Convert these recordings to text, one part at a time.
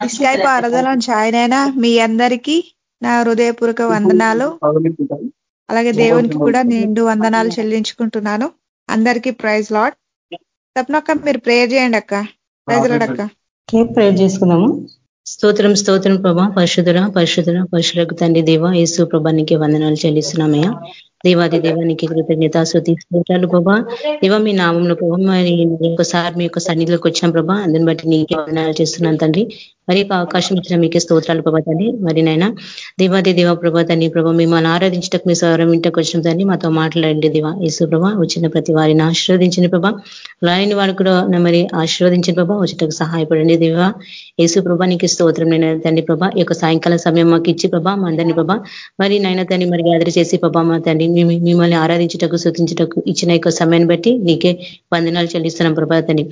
Skype ఆరాధన ఆయన మీ అందరికీ నా హృదయపూర్వక వందనాలు. అలాగే దేవునికి కూడా నిండు వందనాలు చెల్లించుకుంటున్నాను. అందరికీ ప్రైజ్ లాడ్. తప్పనక్క మీరు ప్రేయర్ చేయండి అక్క. ప్రైజ్ లాడ్ అక్క. ప్రేయర్ చేసుకుందాము. స్తోత్రం స్తోత్రం ప్రభా పరిశుధుర పరిశుధుర పరిశులకు తండ్రి దేవ యేసు ప్రభానికి వందనాలు చెల్లిస్తున్నామయ్యా. దేవాది దేవానికి కృతజ్ఞత ప్రభా. దేవ మీ నామంలో ప్రభా మరి ఒకసారి మీ యొక్క సన్నిధిలోకి వచ్చాం ప్రభా అందుని బట్టి నీకే వందనాలు చేస్తున్నాను తండ్రి. మరి అవకాశం ఇచ్చిన మీకే స్తోత్రాలు ప్రభా మరి నైనా దివాది దివ ప్రభా తండ్రి ప్రభా మిమ్మల్ని ఆరాధించటకు మీ స్వరం ఇంటకు వచ్చిన దాన్ని మాతో మాట్లాడండి దివా. యేసు ప్రభా వచ్చిన ప్రతి వారిని ఆశీర్వదించిన ప్రభా. రాయని వారు కూడా మరి ఆశీర్వదించిన ప్రభా. వచ్చటకు సహాయపడండి దివా. యేసు ప్రభా నీకు స్తోత్రం నేను తండ్రి ప్రభా. ఈ యొక్క సాయంకాలం సమయం మాకు ఇచ్చి ప్రభా మా అందరినీ ప్రభా. మరి నాయన తన్ని మరి గ్యాదర్ చేసి ప్రభా మా తండ్రి మిమ్మల్ని ఆరాధించటకు శృతించటకు ఇచ్చిన యొక్క సమయాన్ని బట్టి నీకే వందనాలు చెల్లిస్తున్నాం ప్రభా తండ్రి.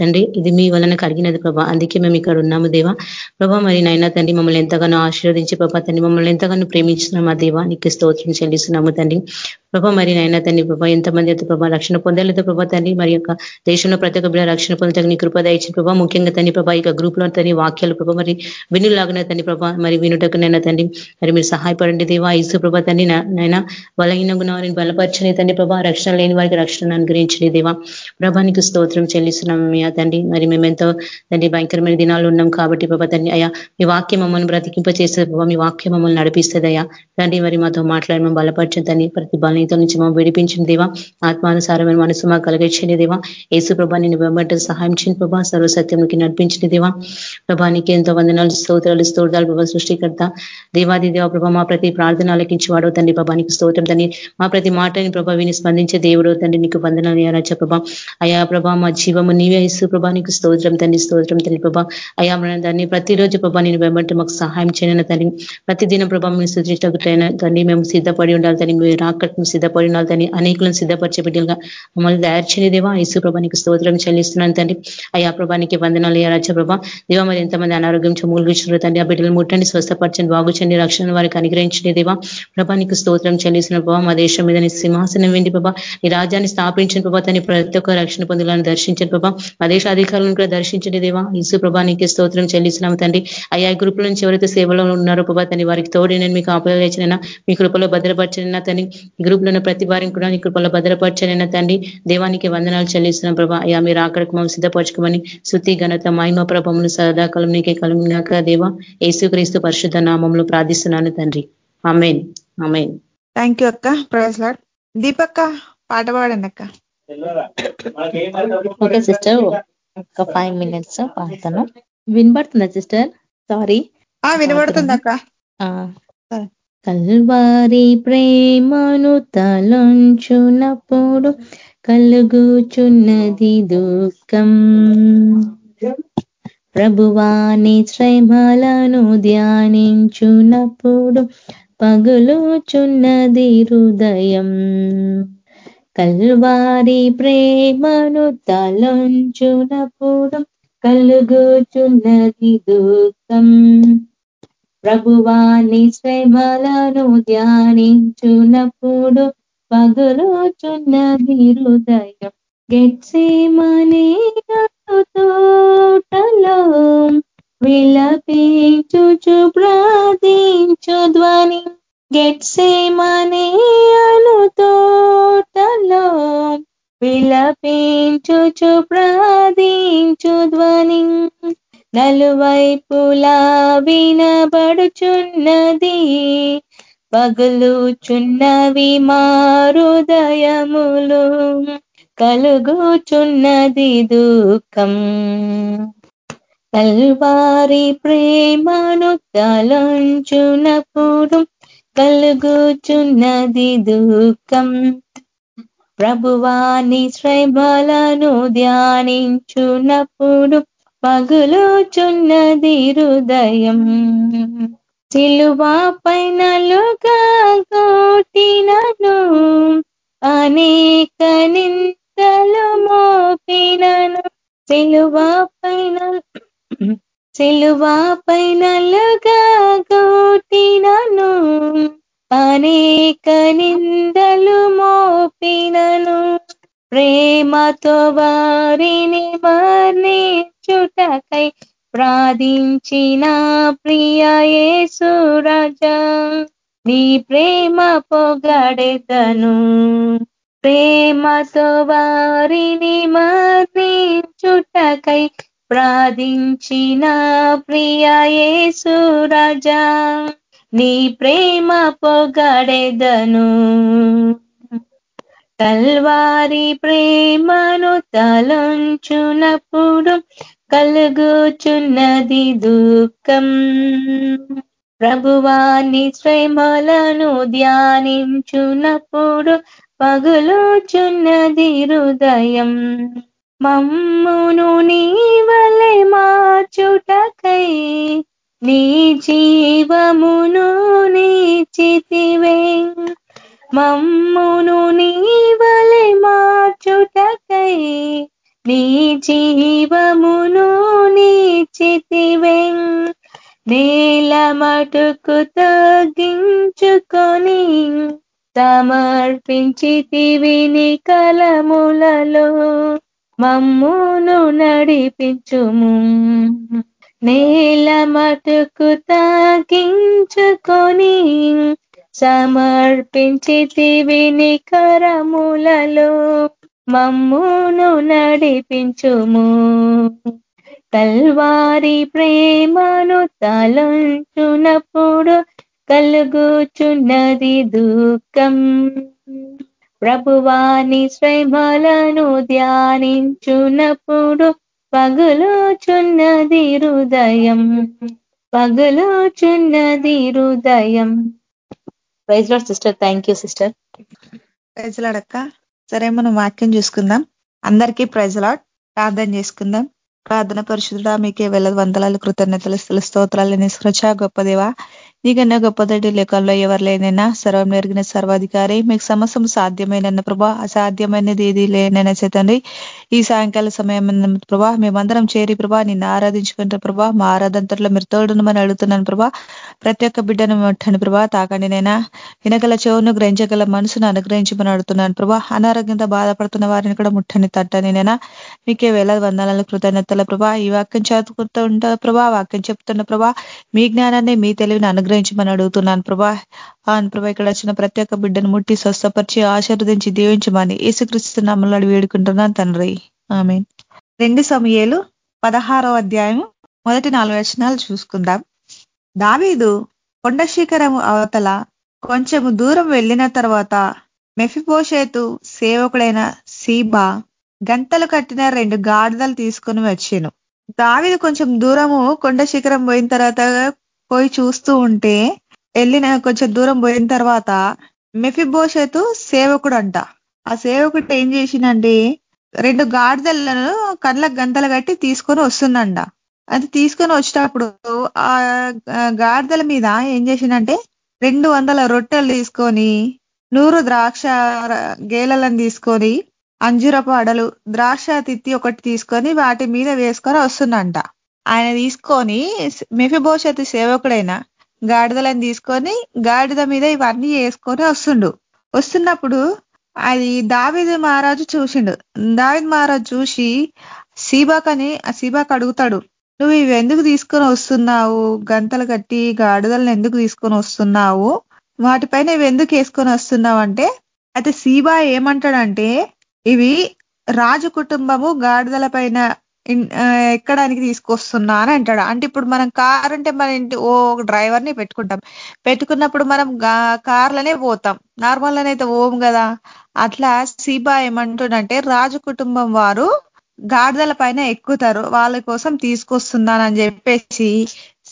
తండ్రి ఇది మీ వలన కలిగినది ప్రభా. అందుకే మేము ఇక్కడ ఉన్నాము దేవా. ప్రభా మరి నైనా తండ్రి మమ్మల్ని ఎంతగానో ఆశీర్వదించి ప్రభా తండ్రి మమ్మల్ని ఎంతగానో ప్రేమించిన మా దేవా. నీకు స్తోత్రం చెల్లిస్తున్నాము తండ్రి. ప్రభా మరి నైనా తండ్రి ప్రభా ఎంతమంది అయితే ప్రభా రక్షణ పొందలేదు ప్రభా తండ్రి మరి యొక్క దేశంలో ప్రతి ఒక్క బిడ్డ రక్షణ పొందటకు నీ కృపద ఇచ్చిన ప్రభా. ముఖ్యంగా తండ్రి ప్రభా ఇక గ్రూప్లో తని వాక్యాలు ప్రభా మరి వినులాగిన తండ్రి ప్రభా మరి వినుటకు నైనా తండ్రి మరి మీరు సహాయపడండి దేవా. ఇసు ప్రభా తండ్రి నైనా బలహీన గుణాన్ని బలపరచని తండ్రి ప్రభా. రక్షణ లేని వారికి రక్షణ అనుగ్రహించని దేవా. ప్రభానికి స్తోత్రం చెల్లిస్తున్నాం మీ తండ్రి. మరి మేమెంతో తండ్రి భయంకరమైన దినాలు ఉన్నాం కాబట్టి ప్రభా తండ్రి అయ్యా మీ వాక్యం మమ్మల్ని బ్రతికింప చేస్తే ప్రభా మీ వాక్యం మమ్మల్ని నడిపిస్తుంది అయ్యా. తండ్రి మరి మాతో మాట్లాడి మేము బలపరచని ప్రతి బలనీతో నుంచి మా విడిపించిన దేవా. ఆత్మానుసారమైన మనసు మాకు కలిగించిన దేవా. యేసు ప్రభా నేను వెంబడి సహాయం చేయని ప్రభా. సర్వసత్యంకి నడిపించిన దేవా. ప్రభానికి ఎంతో వందనాలు స్తోత్రాలు స్తోత్రాలు ప్రభా సృష్టికర్త. దేవాది దేవ ప్రభా మా ప్రతి ప్రార్థన ఆలకించి వాడవు తండ్రి ప్రభానికి స్తోత్రం తండ్రి. మా ప్రతి మాటని ప్రభా విని స్పందించే దేవుడు తండ్రి నీకు వందనాలు అయ్యారచ్చ ప్రభా. అయా ప్రభా మా జీవము నీవే ఇస్తూ ప్రభా నీకు స్తోత్రం తండ్రి స్తోత్రం తండ్రి ప్రభా. అయా దాన్ని ప్రతిరోజు ప్రభా నేను వెంబడి మాకు సహాయం చేయను తండ్రి ప్రతిదిన ప్రభా మేము సృష్టించకు తండ్రి మేము సిద్ధపడి ఉండాలి తండ్రి మీరు సిద్ధపడి ఉండాలి తని అనేకులను సిద్ధపరిచే బిడ్డలుగా మమ్మల్ని తయారు చేయదేవా ఇసు ప్రభానికి స్తోత్రం చెల్లిస్తున్నాను తండ్రి. అయ్యా ప్రభానికి వందనాలు అయ్యా రాజప్రభ దేవా మరి ఎంతమంది అనారోగ్యం మూలుగుచ్చిన తండ్రి ఆ బిడ్డలు ముట్టండి స్వస్థపరచండి బాగుచండి రక్షణ వారికి అనుగ్రహించండి దేవా. ప్రభానికి స్తోత్రం చెల్లిస్తున్న ప్రభావ మా దేశం మీద నీ సింహాసనం వెండి ప్రభా. నీ రాజ్యాన్ని స్థాపించిన ప్రభా. తని ప్రతి ఒక్క రక్షణ పొందులను దర్శించండి ప్రభా. మా దేశ అధికారులను కూడా దర్శించండి దేవా. ఇసు ప్రభానికి స్తోత్రం చెల్లిస్తున్నాం తండ్రి. అయ్యా గ్రూపుల నుంచి ఎవరైతే సేవలో ఉన్నారో ప్రభా తని వారికి తోడి నేను మీకు ఆపదలేచిన మీ కృపలో భద్రపరచిన తని గ్రూప్లో ప్రతి వారిని కూడా నీ కృపలో భద్రపరచనైనా తండ్రి దేవానికి వందనాలు చెల్లిస్తున్నాం ప్రభా. అయ్యా మీరు అక్కడికి మమ్మల్ని సిద్ధపరచుకోమని శుద్ధి ఘనత మహిమ ప్రభములు సదాకాలం నీకే కలిగినాక దేవా. యేసుక్రీస్తు పరిశుద్ధ నామంలో ప్రార్థిస్తున్నాను తండ్రి. అమేన్ అమేన్ థ్యాంక్ యూ అక్క. ప్రైజ్ లాడ్ దీపక్క పాట పాడండి అక్క. ఓకే సిస్టర్ ఒక ఫైవ్ మినిట్స్ పాడతాను. వినబడుతుందా సిస్టర్? సారీ వినబడుతుంది అక్క. కల్వారి ప్రేమను తలంచునప్పుడు కలుగుచున్నది దుఃఖం. ప్రభువాని శ్రమలను ధ్యానించునప్పుడు పగులుచున్నది హృదయం. కల్వారి ప్రేమను తలంచునప్పుడు కలుగుచున్నది దుఃఖం ప్రభువాని శ్రమలను ధ్యానించునప్పుడు పగులుచున్నది హృదయం. గెట్సేమనే తోటలో విలపించుచు ప్రార్థించు ధ్వని. గెట్సేమనే అను తోటలో విలపించుచు ప్రార్థించు ధ్వని. నలువైపులా వినబడుచున్నది. పగులుచున్నవి మారుదయములు. కలుగుచున్నది దుఃఖం. కల్వారి ప్రేమను తలంచునప్పుడు కలుగుచున్నది దుఃఖం. ప్రభువాని శ్రమలను ధ్యానించునప్పుడు పగులుచున్నది హృదయం. సిలువా పైనలుగా కోటినను అనేక నిందలు మోపినను. సిలువా పైన సిలువా పైనలుగా కోటినను అనేక నిందలు మోపినను ప్రేమతో వారిని వర్ణించుటకై ప్రార్థించిన ప్రియ నీ ప్రేమ పొగడెదను ప్రేమతో వారిని మర్దించుటకై ప్రార్థించిన ప్రియ యేసు నీ ప్రేమ పొగడెదను. కల్వారి ప్రేమను తలంచునప్పుడు కలుగుచున్నది దుఃఖం. ప్రభువాని శ్రమలను ధ్యానించునప్పుడు పగులుచున్నది హృదయం. మమ్మును నీ వలె మార్చుటకై నీ జీవమును నీచితివే మమ్మును నీ వలె మార్చుటకై నీ జీవమును నీచితివే నేల మటుకు తగ్గించుకొని సమర్పించితివి నీ కలములలో. మమ్మును నడిపించుము. నేల మటుకు తాగించుకొని సమర్పించితివి నీ కరములలో మమ్మును నడిపించుము. కల్వారి ప్రేమను తలంచునప్పుడు కలుగుచున్నది దుఃఖం. ప్రభువాని శ్రమలను ధ్యానించునప్పుడు పగులుచున్నది హృదయం పగులుచున్నది హృదయం. Praise lord sister thank you sister. ప్రైజ్లాడక్క సరే మనం వాక్యం చూసుకుందాం. అందరికీ ప్రైజ్లాడ్ ప్రార్థన చేసుకుందాం. ప్రార్థన పరిశుద్ధుడా మీకే వెళ్ళదు వందలాలు కృతజ్ఞతలు స్తోత్రాలు నిస్కృచ గొప్ప దేవా. నీకన్నా గొప్పదటి లెక్కల్లో ఎవరు లేనైనా సర్వం ఎరిగిన సర్వాధికారి మీకు సమస్తం సాధ్యమైన ప్రభా అసాధ్యమైనది ఏది లేనైనా చేతండి ఈ సాయంకాల సమయం ప్రభా మేమందరం చేరి ప్రభా నిన్ను ఆరాధించుకుంటే ప్రభా మా ఆరాధంతట్లో మీరు తోడునమని అడుగుతున్నాను ప్రభా. ప్రతి ఒక్క బిడ్డను ముట్టండి ప్రభా. తాకండి నైనా వినగల చెవును గ్రహించగల మనసును అనుగ్రహించమని అడుగుతున్నాను ప్రభా. అనారోగ్యంతో బాధపడుతున్న వారిని కూడా ముట్టని తట్టని నేనా మీకే వేల వందనాల కృతజ్ఞతల ప్రభా. ఈ వాక్యం చదువుకుంటూ ఉంటా ప్రభా వాక్యం చెప్తున్న ప్రభా మీ జ్ఞానాన్ని మీ తెలివిని అనుగ్రహించమని అడుగుతున్నాను ప్రభా. ఆన్ ప్రభా ఇక్కడ వచ్చిన ప్రతి ఒక్క బిడ్డను ముట్టి స్వస్థపరిచి ఆశీర్వదించి దీవించమని ఏసుక్రీస్తు నమ్మలాడు వేడుకుంటున్నాను తండ్రి. ఆమె రెండు సమయాలు పదహారో అధ్యాయం మొదటి నాలుగు వచనాలు చూసుకుందాం. దావీదు కొండ శిఖరము అవతల కొంచెము దూరం వెళ్ళిన తర్వాత మెఫిపోషేతు సేవకుడైన సీబా గంటలు కట్టిన రెండు గాడిదలు తీసుకుని వచ్చాను దావిది కొంచెం దూరము కొండ శిఖరం పోయిన తర్వాత పోయి చూస్తూ ఉంటే వెళ్ళిన కొంచెం దూరం పోయిన తర్వాత మెఫిబోషేతు సేవకుడు అంట ఆ సేవకుడు ఏం చేసిందండి రెండు గాడిదలను కళ్ళకు గంతలు కట్టి తీసుకొని వస్తుందంట అది తీసుకొని వచ్చేటప్పుడు ఆ గాడిదల మీద ఏం చేసిందంటే రెండు వందల రొట్టెలు తీసుకొని నూరు ద్రాక్ష గేలలను తీసుకొని అంజురపు అడలు ద్రాక్ష తిత్తి ఒకటి తీసుకొని వాటి మీద వేసుకొని వస్తుందంట. ఆయన తీసుకొని మెఫిభోషతి సేవకుడైన గాడిదలను తీసుకొని గాడిద మీద ఇవన్నీ వేసుకొని వస్తుండు. వస్తున్నప్పుడు అది దావిద మహారాజు చూసిండు. దావిద్ మహారాజు చూసి సీబాకని ఆ సీబాక్ అడుగుతాడు నువ్వు ఇవి ఎందుకు తీసుకొని వస్తున్నావు? గంతలు కట్టి గాడిదలను ఎందుకు తీసుకొని వస్తున్నావు? వాటిపైన ఇవి ఎందుకు వేసుకొని వస్తున్నావు అంటే అయితే సీబా ఏమంటాడంటే ఇవి రాజు కుటుంబము గాడిదల పైన ఎక్కడానికి తీసుకొస్తున్నా అని అంటాడు. అంటే ఇప్పుడు మనం కార్ అంటే మన ఇంటి ఓ డ్రైవర్ని పెట్టుకుంటాం. పెట్టుకున్నప్పుడు మనం కార్లనే పోతాం. నార్మల్ అయితే ఓం కదా. అట్లా సీబా ఏమంటుండంటే రాజు కుటుంబం వారు గాడిదల పైన ఎక్కుతారు. వాళ్ళ కోసం తీసుకొస్తున్నానని చెప్పేసి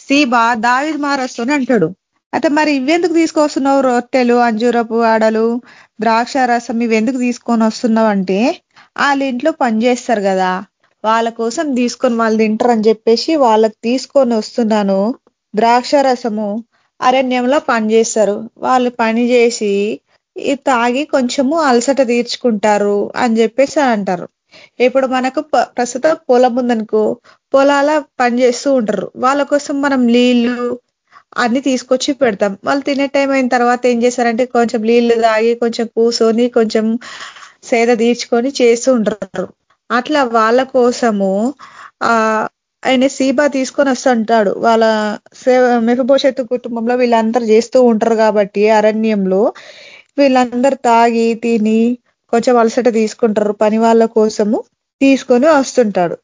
సీబా దావిద్ మహారాష్ట్రని అంటాడు. అయితే మరి ఇవెందుకు తీసుకొస్తున్నావు రొట్టెలు అంజూరపు ఆడలు ద్రాక్ష రసం ఇవి ఎందుకు తీసుకొని వస్తున్నావు అంటే వాళ్ళ ఇంట్లో పనిచేస్తారు కదా. వాళ్ళ కోసం తీసుకొని వాళ్ళు తింటారు అని చెప్పేసి వాళ్ళకి తీసుకొని వస్తున్నాను ద్రాక్ష రసము అరణ్యంలో పనిచేస్తారు వాళ్ళు పని చేసి తాగి కొంచెము అలసట తీర్చుకుంటారు అని చెప్పేసి అంటారు. ఇప్పుడు మనకు ప్రస్తుతం పొలం ఉందనుకో పొలాల పని చేస్తూ ఉంటారు. వాళ్ళ కోసం మనం నీళ్ళు అన్ని తీసుకొచ్చి పెడతాం. వాళ్ళు తినే టైం అయిన తర్వాత ఏం చేస్తారంటే కొంచెం నీళ్ళు తాగి కొంచెం కూర్చొని కొంచెం సేద తీర్చుకొని చేస్తూ ఉంటారు. అట్లా వాళ్ళ కోసము ఆ ఆయన సీబా తీసుకొని వస్తుంటాడు వాళ్ళ సేవ మెఫభోషత్తు కుటుంబంలో వీళ్ళందరూ చేస్తూ ఉంటారు కాబట్టి అరణ్యంలో. వీళ్ళందరూ తాగి తిని కొంచెం అలసట తీసుకుంటారు పని వాళ్ళ కోసము తీసుకొని వస్తుంటాడు.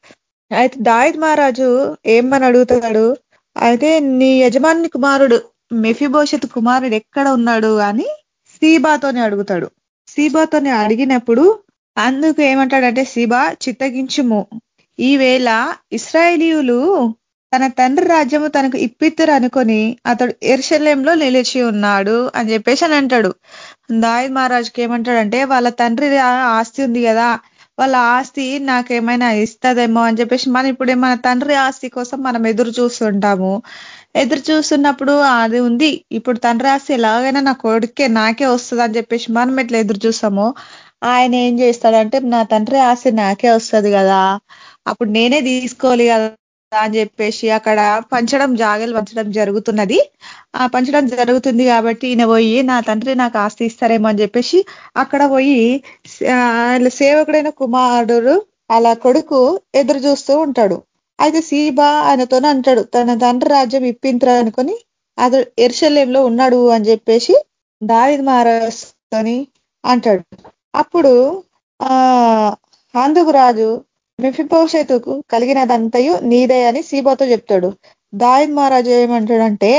అయితే దాయిద్ మహారాజు ఏమని అడుగుతాడు? అయితే నీ యజమాని కుమారుడు మెఫిభోషత్ కుమారుడు ఎక్కడ ఉన్నాడు అని సీబాతోనే అడుగుతాడు. సీబాతోనే అడిగినప్పుడు అందుకు ఏమంటాడంటే సీబా చిత్తగించుము. ఈవేళ ఇస్రాయేలీయులు తన తండ్రి రాజ్యము తనకు ఇప్పిత్తురు అనుకొని అతడు ఎర్షల్యంలో నిలిచి ఉన్నాడు అని చెప్పేసి అని అంటాడు. దాయి మహారాజుకి ఏమంటాడంటే వాళ్ళ తండ్రి ఆస్తి ఉంది కదా వాళ్ళ ఆస్తి నాకేమైనా ఇస్తుందేమో అని చెప్పేసి మనం ఇప్పుడే మన తండ్రి ఆస్తి కోసం మనం ఎదురు చూస్తుంటాము. ఎదురు చూస్తున్నప్పుడు అది ఉంది. ఇప్పుడు తండ్రి ఆస్తి ఎలాగైనా నా కొడుకే నాకే వస్తుంది అని చెప్పేసి మనం ఎట్లా ఎదురు చూస్తామో ఆయన ఏం చేస్తాడంటే నా తండ్రి ఆస్తి నాకే వస్తుంది కదా అప్పుడు నేనే తీసుకోవాలి కదా అని చెప్పేసి అక్కడ పంచడం జాగలు పంచడం జరుగుతున్నది. ఆ పంచడం జరుగుతుంది కాబట్టి ఈయన పోయి నా తండ్రి నాకు ఆస్తి ఇస్తారేమో అని చెప్పేసి అక్కడ పోయి సేవకుడైన కుమారుడు అలా కొడుకు ఎదురు చూస్తూ ఉంటాడు. అయితే సీబా ఆయనతోనే అంటాడు తన తండ్రి రాజ్యం ఇప్పించరా అనుకొని అతడు ఎర్షల్యంలో ఉన్నాడు అని చెప్పేసి దావిద్ మహారాజుని అంటాడు. అప్పుడు ఆ అందుకు రాజు మిఫిపోషేతుకు కలిగినదంతయు నీదే అని సీబోతో చెప్తాడు. దాయిద్ మహారాజు ఏమంటాడంటే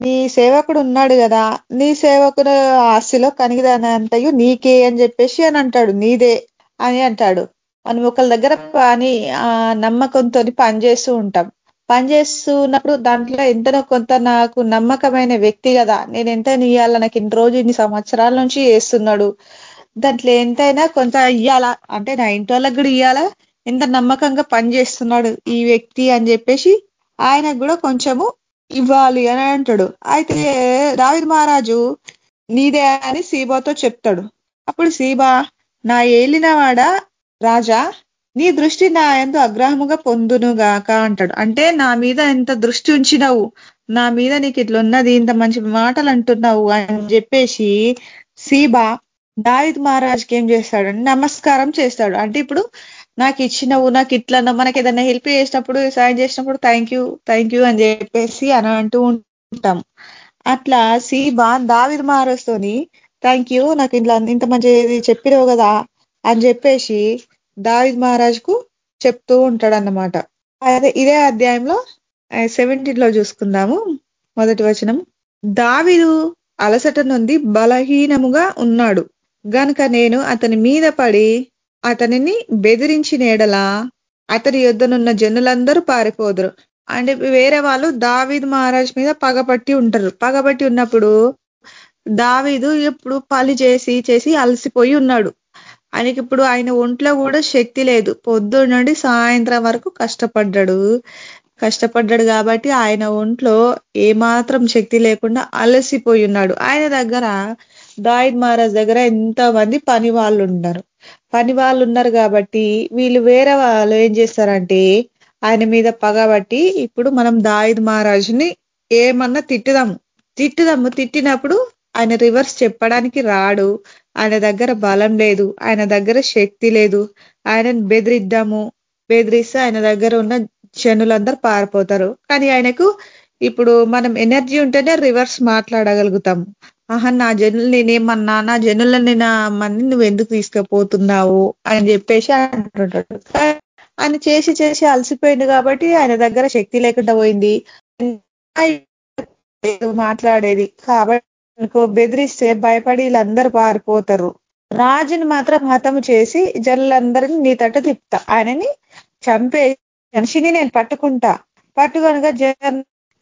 నీ సేవకుడు ఉన్నాడు కదా నీ సేవకుడు ఆస్తిలో కనిగిదనంతయు నీకే అని చెప్పేసి అని అంటాడు. నీదే అని అంటాడు. మనం ఒకళ్ళ దగ్గర పని ఆ నమ్మకంతో పనిచేస్తూ ఉంటాం. పనిచేస్తున్నప్పుడు దాంట్లో ఎంతనో కొంత నాకు నమ్మకమైన వ్యక్తి కదా నేను ఎంత ఇయ్యాల? నాకు ఇన్ని రోజు ఇన్ని సంవత్సరాల నుంచి చేస్తున్నాడు. దాంట్లో ఎంతైనా కొంత ఇయ్యాలా? అంటే నా ఇంటి వాళ్ళకి కూడా ఇయ్యాలా? ఎంత నమ్మకంగా పనిచేస్తున్నాడు ఈ వ్యక్తి అని చెప్పేసి ఆయనకు కూడా కొంచెము ఇవ్వాలి అని అంటాడు. అయితే దావిద్ మహారాజు నీదే అని సీబాతో చెప్తాడు. అప్పుడు సీబా నా ఏలినవాడ రాజా నీ దృష్టి నా ఎంతో అగ్రహముగా పొందునుగాక అంటాడు. అంటే నా మీద ఎంత దృష్టి ఉంచినావు నా మీద నీకు ఇట్లా ఉన్నది ఇంత మంచి మాటలు అంటున్నావు అని చెప్పేసి సీబా దావిద్ మహారాజ్కి ఏం చేస్తాడు? నమస్కారం చేస్తాడు. అంటే ఇప్పుడు నాకు ఇచ్చినవు నాకు ఇట్లా మనకి ఏదైనా హెల్ప్ చేసినప్పుడు సాయం చేసినప్పుడు థ్యాంక్ యూ థ్యాంక్ యూ అని చెప్పేసి అని అంటూ ఉంటాం. అట్లా సీబా దావిద్ మహారాజ్తోని థ్యాంక్ యూ నాకు ఇంట్లో ఇంత మంచి చెప్పినావు కదా అని చెప్పేసి దావిద్ మహారాజ్కు చెప్తూ ఉంటాడు అన్నమాట అదే ఇదే అధ్యాయంలో సెవెంటీన్లో చూసుకుందాము మొదటి వచనం. దావిదు అలసట నుండి బలహీనముగా ఉన్నాడు. గనుక నేను అతని మీద పడి అతనిని బెదిరించిన ఎడలా అతని యుద్ధనున్న జనులందరూ పారిపోదురు. అంటే వేరే వాళ్ళు దావీద్ మహారాజ్ మీద పగపట్టి ఉంటారు. పగబట్టి ఉన్నప్పుడు దావీదు ఇప్పుడు పని చేసి చేసి అలసిపోయి ఉన్నాడు. ఆయనకి ఇప్పుడు ఆయన ఒంట్లో కూడా శక్తి లేదు. పొద్దున్న నుండి సాయంత్రం వరకు కష్టపడ్డాడు. కష్టపడ్డాడు కాబట్టి ఆయన ఒంట్లో ఏమాత్రం శక్తి లేకుండా అలసిపోయి ఉన్నాడు. ఆయన దగ్గర దాయిద్ మహారాజ్ దగ్గర ఎంతమంది పని వాళ్ళు ఉన్నారు. పని వాళ్ళు ఉన్నారు కాబట్టి వీళ్ళు వేరే వాళ్ళు ఏం చేస్తారంటే ఆయన మీద పగబట్టి ఇప్పుడు మనం దాయిద్ మహారాజుని ఏమన్నా తిట్టుదాము. తిట్టుదాము. తిట్టినప్పుడు ఆయన రివర్స్ చెప్పడానికి రాడు. ఆయన దగ్గర బలం లేదు. ఆయన దగ్గర శక్తి లేదు. ఆయనను బెదిరిద్దాము. బెదిరిస్తే ఆయన దగ్గర ఉన్న జనులందరూ పారిపోతారు. కానీ ఆయనకు ఇప్పుడు మనం ఎనర్జీ ఉంటేనే రివర్స్ మాట్లాడగలుగుతాము. ఆహా నా జనులు నేనేమన్నా నా జనులని నా మంది నువ్వు ఎందుకు తీసుకుపోతున్నావు అని చెప్పేసి అంటుంటాడు. ఆయన చేసి చేసి అలసిపోయింది కాబట్టి ఆయన దగ్గర శక్తి లేకుండా పోయింది. మాట్లాడేది. కాబట్టి బెదిరిస్తే భయపడి వీళ్ళందరూ పారిపోతారు. రాజుని మాత్రం హతము చేసి జనులందరినీ నీ తట్టు తిప్పుతా. ఆయనని చంపే మనిషిని నేను పట్టుకుంటా. పట్టుకొనగా జన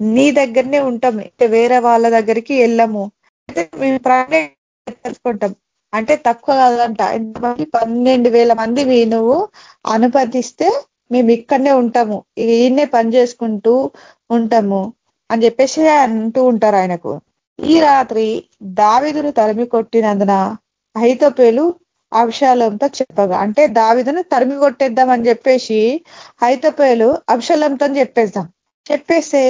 నీ దగ్గరనే ఉంటాం. వేరే వాళ్ళ దగ్గరికి వెళ్ళము. అయితే మేము తెలుసుకుంటాం. అంటే తక్కువ కాదంట. ఎంతమంది? పన్నెండు వేల మంది నువ్వు అనుమతిస్తే మేము ఇక్కడనే ఉంటాము. ఈయన్నే పని చేసుకుంటూ ఉంటాము అని చెప్పేసి అంటూ ఉంటారు ఆయనకు. ఈ రాత్రి దావిదును తరిమి కొట్టినందున హైతోపేలు అభిషాలంతో చెప్పగా అంటే దావిదును తరిమి కొట్టేద్దాం అని చెప్పేసి హైతోపేలు అభిషాలంతో చెప్పేద్దాం. చెప్పేస్తే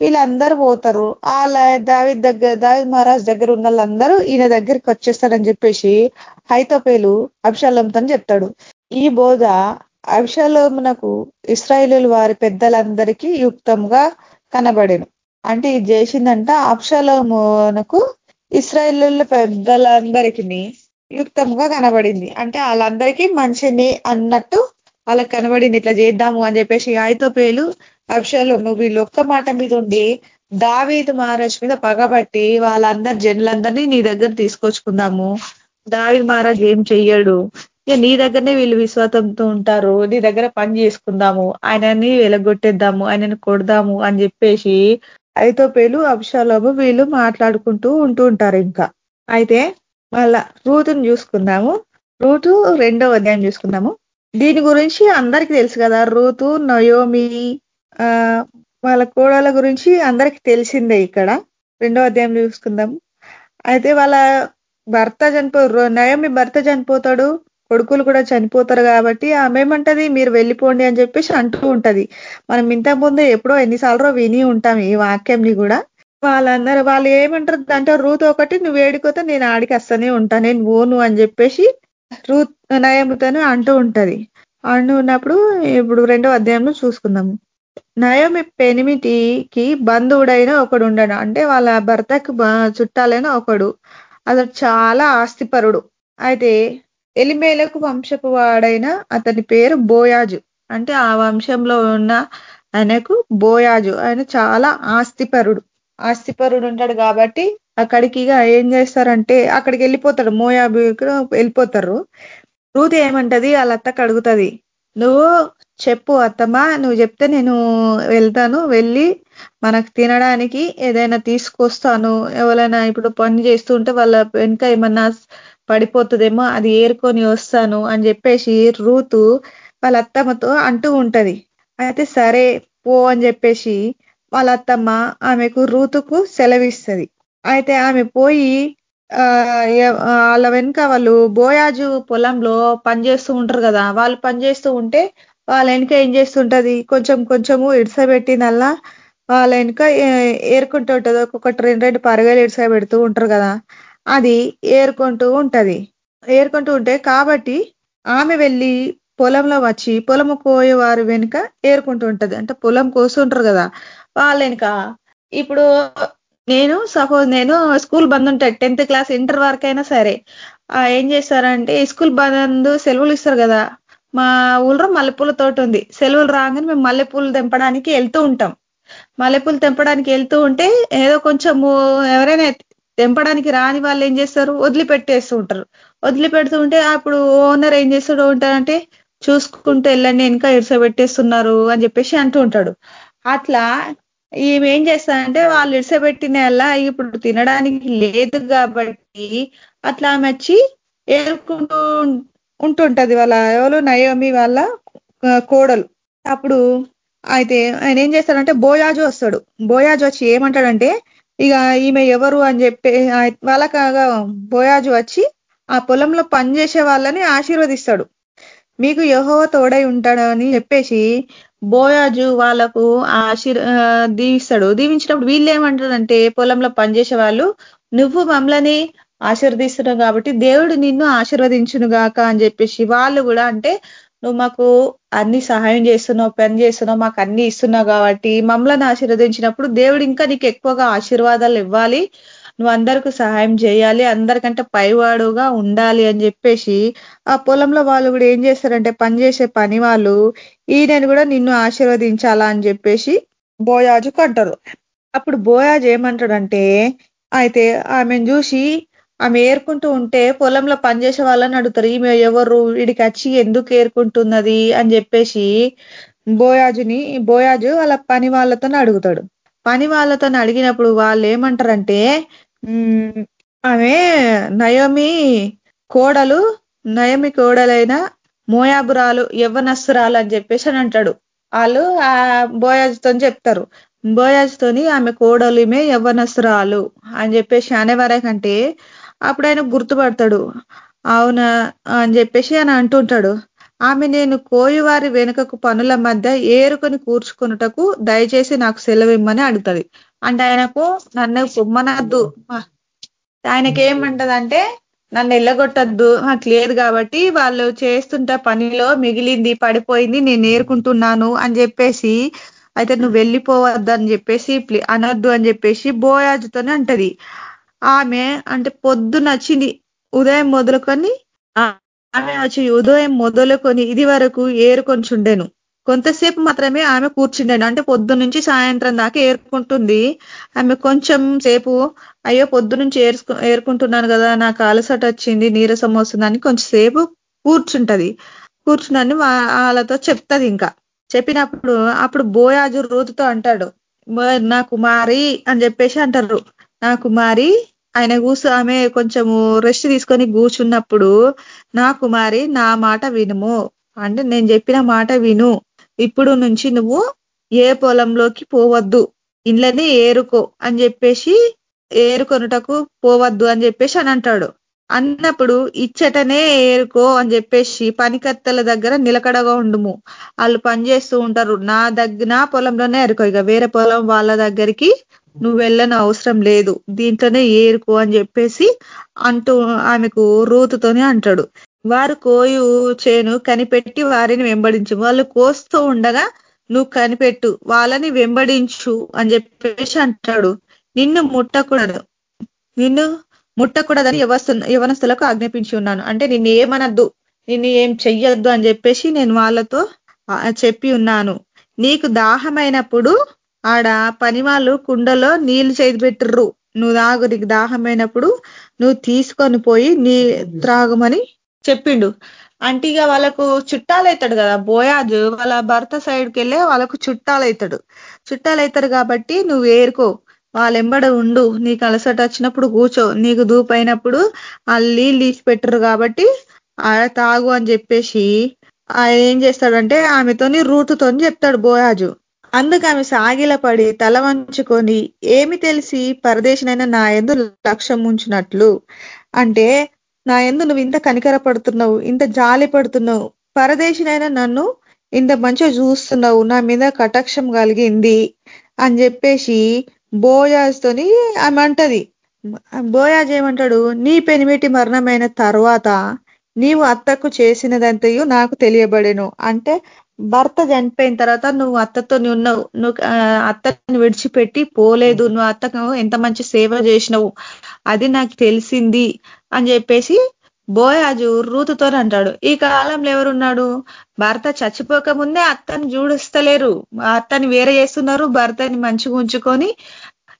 వీళ్ళందరూ పోతారు. వాళ్ళ దావి దగ్గర దావి మహారాజ్ దగ్గర ఉన్న వాళ్ళందరూ ఈయన దగ్గరికి వచ్చేస్తారని చెప్పేసి హైతపేలు అభిషాలంతో చెప్తాడు. ఈ బోధ అభిషలోమునకు ఇస్రాయేలు వారి పెద్దలందరికీ యుక్తంగా కనబడేను. అంటే ఇది చేసిందంట అప్షలోమునకు ఇస్రాయేల్ పెద్దలందరికీ యుక్తంగా కనబడింది. అంటే వాళ్ళందరికీ మంచిని అన్నట్టు వాళ్ళకి కనబడింది. ఇట్లా చేద్దాము అని చెప్పేసి ఆయతో పేలు అభిషలోము వీళ్ళు ఒక్క మాట మీద ఉండి దావీదు మహారాజ్ మీద పగబట్టి వాళ్ళందరి జనులందరినీ నీ దగ్గర తీసుకొచ్చుకుందాము. దావి మహారాజ్ ఏం చెయ్యడు. ఇక నీ దగ్గరనే వీళ్ళు విశ్వాసంతో ఉంటారు. నీ దగ్గర పని చేసుకుందాము. ఆయనని వెలగొట్టేద్దాము. ఆయనని కొడదాము అని చెప్పేసి అయితే పేలు అభిషాలోము వీళ్ళు మాట్లాడుకుంటూ ఉంటూ ఉంటారు ఇంకా. అయితే మళ్ళా రూతుని చూసుకుందాము. రూతు రెండో అధ్యాయం చూసుకుందాము. దీని గురించి అందరికి తెలుసు కదా. రూతు నయోమి వాళ్ళ కోడల గురించి అందరికి తెలిసిందే ఇక్కడ. రెండో అధ్యాయం చూసుకుందాము. అయితే వాళ్ళ భర్త చనిపో నయమి భర్త చనిపోతాడు కొడుకులు కూడా చనిపోతారు కాబట్టి ఆమె ఏమంటది? మీరు వెళ్ళిపోండి అని చెప్పేసి అంటూ ఉంటది. మనం ఇంత ముందు ఎప్పుడో ఎన్నిసార్లు విని ఉంటాం ఈ వాక్యంని కూడా. వాళ్ళందరూ వాళ్ళు ఏమంటారు? అంటే రూత్ ఒకటి నువ్వు వేడికొతే నేను ఆడికి వస్తూనే ఉంటా నేను పోను అని చెప్పేసి రూత్ నయముతోనే అంటూ ఉంటది. అంటూ ఉన్నప్పుడు ఇప్పుడు రెండో అధ్యాయంలో చూసుకుందాము. నయమి పెనిమిటికి బంధువుడైన ఒకడు ఉండడు అంటే వాళ్ళ భర్తకు చుట్టాలైన ఒకడు. అతడు చాలా ఆస్తిపరుడు. అయితే ఎలిమేలకు వంశపు వాడైన అతని పేరు బోయాజు. అంటే ఆ వంశంలో ఉన్న ఆయనకు బోయాజు. ఆయన చాలా ఆస్తిపరుడు. ఆస్తిపరుడు ఉంటాడు కాబట్టి అక్కడికి ఏం చేస్తారంటే అక్కడికి వెళ్ళిపోతాడు. మోయాబు వెళ్ళిపోతారు. రూతి ఏమంటది? వాళ్ళ అత్తకు అడుగుతుంది. నువ్వు చెప్పు అత్తమ్మా నువ్వు చెప్తే నేను వెళ్తాను. వెళ్ళి మనకు తినడానికి ఏదైనా తీసుకొస్తాను. ఎవరైనా ఇప్పుడు పని చేస్తుంటే వాళ్ళ వెనుక ఏమన్నా పడిపోతుందేమో అది ఏరుకొని వస్తాను అని చెప్పేసి రూతు వాళ్ళ అత్తమ్మతో అంటూ ఉంటది. అయితే సరే పో అని చెప్పేసి వాళ్ళ అత్తమ్మ ఆమెకు రూతుకు సెలవిస్తుంది. అయితే ఆమె పోయి ఆ వాళ్ళ వెనుక వాళ్ళు బోయాజు పొలంలో పనిచేస్తూ ఉంటారు కదా వాళ్ళు పనిచేస్తూ ఉంటే వాళ్ళ వెనుక ఏం చేస్తుంటది? కొంచెం కొంచెము ఇడిసబెట్టినల్లా వాళ్ళ వెనుక ఏరుకుంటూ ఉంటది. ఒక్కొక్కటి రెండు రెండు పరగలు ఇడిస పెడుతూ ఉంటారు కదా. అది ఏరుకుంటూ ఉంటది. ఏరుకుంటూ ఉంటే కాబట్టి ఆమె వెళ్ళి పొలంలో వచ్చి పొలము కోయే వారి వెనుక ఏరుకుంటూ ఉంటది. అంటే పొలం కోస్తుంటారు కదా. వాళ్ళ వెనుక ఇప్పుడు నేను సపోజ్ నేను స్కూల్ బంద్ ఉంటాయి టెన్త్ క్లాస్ ఇంటర్ వరకైనా సరే ఏం చేస్తారంటే స్కూల్ బంద్ సెలవులు ఇస్తారు కదా. మా ఊళ్ళో మల్లెపూల తోట ఉంది. సెలవులు రాగానే మేము మల్లెపూలు తెంపడానికి వెళ్తూ ఉంటాం. మల్లెపూలు తెంపడానికి వెళ్తూ ఉంటే ఏదో కొంచెము ఎవరైనా తెంపడానికి రాని వాళ్ళు ఏం చేస్తారు? వదిలిపెట్టేస్తూ ఉంటారు. వదిలిపెడుతూ ఉంటే అప్పుడు ఓనర్ ఏం చేస్తాడు ఉంటాడంటే చూసుకుంటూ వెళ్ళండి వెనక ఇడిసబెట్టేస్తున్నారు అని చెప్పేసి అంటూ ఉంటాడు. అట్లా ఈమె ఏం చేస్తానంటే వాళ్ళు ఇడిసబెట్టిన ఇప్పుడు తినడానికి లేదు కాబట్టి అట్లా ఆమె వచ్చి ఏరుకుంటూ ఉంటుంటది వాళ్ళ ఎవరు? నయోమి వాళ్ళ కోడలు. అప్పుడు అయితే ఆయన ఏం చేస్తాడంటే బోయాజు వస్తాడు. బోయాజు వచ్చి ఏమంటాడంటే ఇక ఈమె ఎవరు అని చెప్పి వాళ్ళకాగా బోయాజు వచ్చి ఆ పొలంలో పనిచేసే వాళ్ళని ఆశీర్వదిస్తాడు. మీకు యహోవ తోడై ఉంటాడని చెప్పేసి బోయాజు వాళ్ళకు ఆశీర్ దీవిస్తాడు. దీవించినప్పుడు వీళ్ళు ఏమంటారంటే పొలంలో పనిచేసే వాళ్ళు నువ్వు మమ్మల్ని ఆశీర్వదిస్తున్నావు కాబట్టి దేవుడు నిన్ను ఆశీర్వదించును గాక అని చెప్పేసి వాళ్ళు కూడా అంటే నువ్వు మాకు అన్ని సహాయం చేస్తున్నావు పని చేస్తున్నావు మాకు అన్ని ఇస్తున్నావు కాబట్టి మమ్మల్ని ఆశీర్వదించినప్పుడు దేవుడు ఇంకా నీకు ఎక్కువగా ఆశీర్వాదాలు ఇవ్వాలి. నువ్వు అందరికీ సహాయం చేయాలి అందరికంటే పైవాడుగా ఉండాలి అని చెప్పేసి ఆ పొలంలో వాళ్ళు కూడా ఏం చేస్తారంటే పనిచేసే పని వాళ్ళు ఈయనని కూడా నిన్ను ఆశీర్వదించాలా అని చెప్పేసి బోయాజుకు అంటారు. అప్పుడు బోయాజ్ ఏమంటాడంటే అయితే ఆమెను చూసి ఆమె ఏరుకుంటూ ఉంటే పొలంలో పనిచేసే వాళ్ళని అడుగుతారు ఈమె ఎవరు? వీడికి వచ్చి ఎందుకు ఏరుకుంటున్నది? అని చెప్పేసి బోయాజుని బోయాజు వాళ్ళ పని వాళ్ళతో అడుగుతాడు. పని వాళ్ళతో అడిగినప్పుడు వాళ్ళు ఏమంటారంటే ఆమె నయోమి కోడలు నయమి కోడలైన మోయాబురాలు యవ్వనస్తురాలు అని చెప్పేసి అని అంటాడు. వాళ్ళు ఆ బోయాజుతో చెప్తారు. బోయాజుతోని ఆమె కోడలు ఈమె యవ్వనస్తురాలు అని చెప్పేసి అనేవారకంటే అప్పుడు ఆయన గుర్తుపడతాడు. అవునా? అని చెప్పేసి ఆయన అంటుంటాడు. ఆమె నేను కోయివారి వెనుకకు పనుల మధ్య ఏరుకొని కూర్చుకున్నటకు దయచేసి నాకు సెలవు ఇమ్మని అడుగుతుంది. అంటే ఆయనకు నన్ను పొమ్మనద్దు. ఆయనకి ఏమంటదంటే నన్ను ఎల్లగొట్టద్దు. నాకు లేదు కాబట్టి వాళ్ళు చేస్తుంట పనిలో మిగిలింది పడిపోయింది నేను నేర్కుంటున్నాను అని చెప్పేసి అయితే నువ్వు వెళ్ళిపోవద్దు అని చెప్పేసి అనొద్దు అని చెప్పేసి బోయాజుతోనే అంటది. ఆమె అంటే పొద్దున వచ్చింది ఉదయం మొదలుకొని ఆమె వచ్చి ఉదయం మొదలుకొని ఇది వరకు ఏరుకొంచుండెను కొంతసేపు మాత్రమే ఆమె కూర్చుండేను. అంటే పొద్దు నుంచి సాయంత్రం దాకా ఏరుకుంటుంది. ఆమె కొంచెం సేపు అయ్యో పొద్దు నుంచి ఏర్చుకు ఏరుకుంటున్నాను కదా నాకు అలసట వచ్చింది నీరసం వస్తుందని కొంచెం సేపు కూర్చుంటది. కూర్చున్నాను వాళ్ళతో చెప్తది ఇంకా. చెప్పినప్పుడు అప్పుడు బోయాజు రోజుతో అంటాడు నా కుమారి అని చెప్పేసి అంటారు. నా కుమారి ఆయన కూసు ఆమె కొంచెము రెస్ట్ తీసుకొని కూర్చున్నప్పుడు నా కుమారి నా మాట వినుము. అంటే నేను చెప్పిన మాట విను. ఇప్పుడు నుంచి నువ్వు ఏ పొలంలోకి పోవద్దు. ఇండ్లనే ఏరుకో అని చెప్పేసి ఏరుకొనుటకు పోవద్దు అని చెప్పేసి అని అంటాడు. అన్నప్పుడు ఇచ్చటనే ఏరుకో అని చెప్పేసి పనికత్తెల దగ్గర నిలకడగా ఉండుము. వాళ్ళు పనిచేస్తూ ఉంటారు. నా దగ్గర నా పొలంలోనే ఏరుకో. ఇక వేరే పొలం వాళ్ళ దగ్గరికి నువ్వు వెళ్ళని అవసరం లేదు దీంట్లోనే ఏరుకో అని చెప్పేసి అంటూ ఆమెకు రూతుతోనే అంటాడు. వారు కోయు చేను కనిపెట్టి వారిని వెంబడించు. వాళ్ళు కోస్తూ ఉండగా నువ్వు కనిపెట్టు వాళ్ళని వెంబడించు అని చెప్పేసి అంటాడు. నిన్ను ముట్టకూడదు నిన్ను ముట్టకూడదని యవస్థ యవనస్తులకు ఆజ్ఞాపించి ఉన్నాను. అంటే నిన్ను ఏమనద్దు నిన్ను ఏం చెయ్యొద్దు అని చెప్పేసి నేను వాళ్ళతో చెప్పి ఉన్నాను. నీకు దాహమైనప్పుడు ఆడ పని వాళ్ళు కుండలో నీళ్ళు చేతి పెట్టిర్రు. నువ్వు దాగు నీకు దాహమైనప్పుడు నువ్వు తీసుకొని పోయి నీ త్రాగమని చెప్పిండు. అంటే ఇక వాళ్ళకు చుట్టాలవుతాడు కదా బోయాజు వాళ్ళ భర్త సైడ్కి వెళ్ళే వాళ్ళకు చుట్టాలవుతాడు చుట్టాలవుతారు కాబట్టి నువ్వు ఏరుకో వాళ్ళెంబడ ఉండు నీకు అలసట వచ్చినప్పుడు కూర్చో నీకు దూపైనప్పుడు వాళ్ళు నీళ్ళు తీసి పెట్టరు కాబట్టి తాగు అని చెప్పేసి ఆయన ఏం చేస్తాడంటే ఆమెతోని రూతుతోని చెప్తాడు బోయాజు. అందుకు ఆమె సాగిలపడి తల వంచుకొని ఏమి తెలిసి పరదేశనైనా నా ఎందు లక్ష్యం ఉంచినట్లు? అంటే నా ఎందు నువ్వు ఇంత కనికర పడుతున్నావు ఇంత జాలి పడుతున్నావు పరదేశినైనా నన్ను ఇంత మంచిగా చూస్తున్నావు నా మీద కటాక్షం కలిగింది అని చెప్పేసి బోయాజ్తోని ఆమె అంటది. బోయాజ్ ఏమంటాడు నీ పెనిమిటి మరణమైన తర్వాత నీవు అత్తకు చేసినదంతయు నాకు తెలియబడేను. అంటే భర్త చనిపోయిన తర్వాత నువ్వు అత్తతో ఉన్నావు. నువ్వు అత్తని విడిచిపెట్టి పోలేదు. నువ్వు అత్తకు ఎంత మంచి సేవ చేసినావు? అది నాకు తెలిసింది అని చెప్పేసి బోయాజు రూతుతో అంటాడు. ఈ కాలంలో ఎవరున్నాడు? భర్త చచ్చిపోక ముందే అత్తని చూడిస్తలేరు అత్తని వేరే చేస్తున్నారు. భర్తని మంచిగా ఉంచుకొని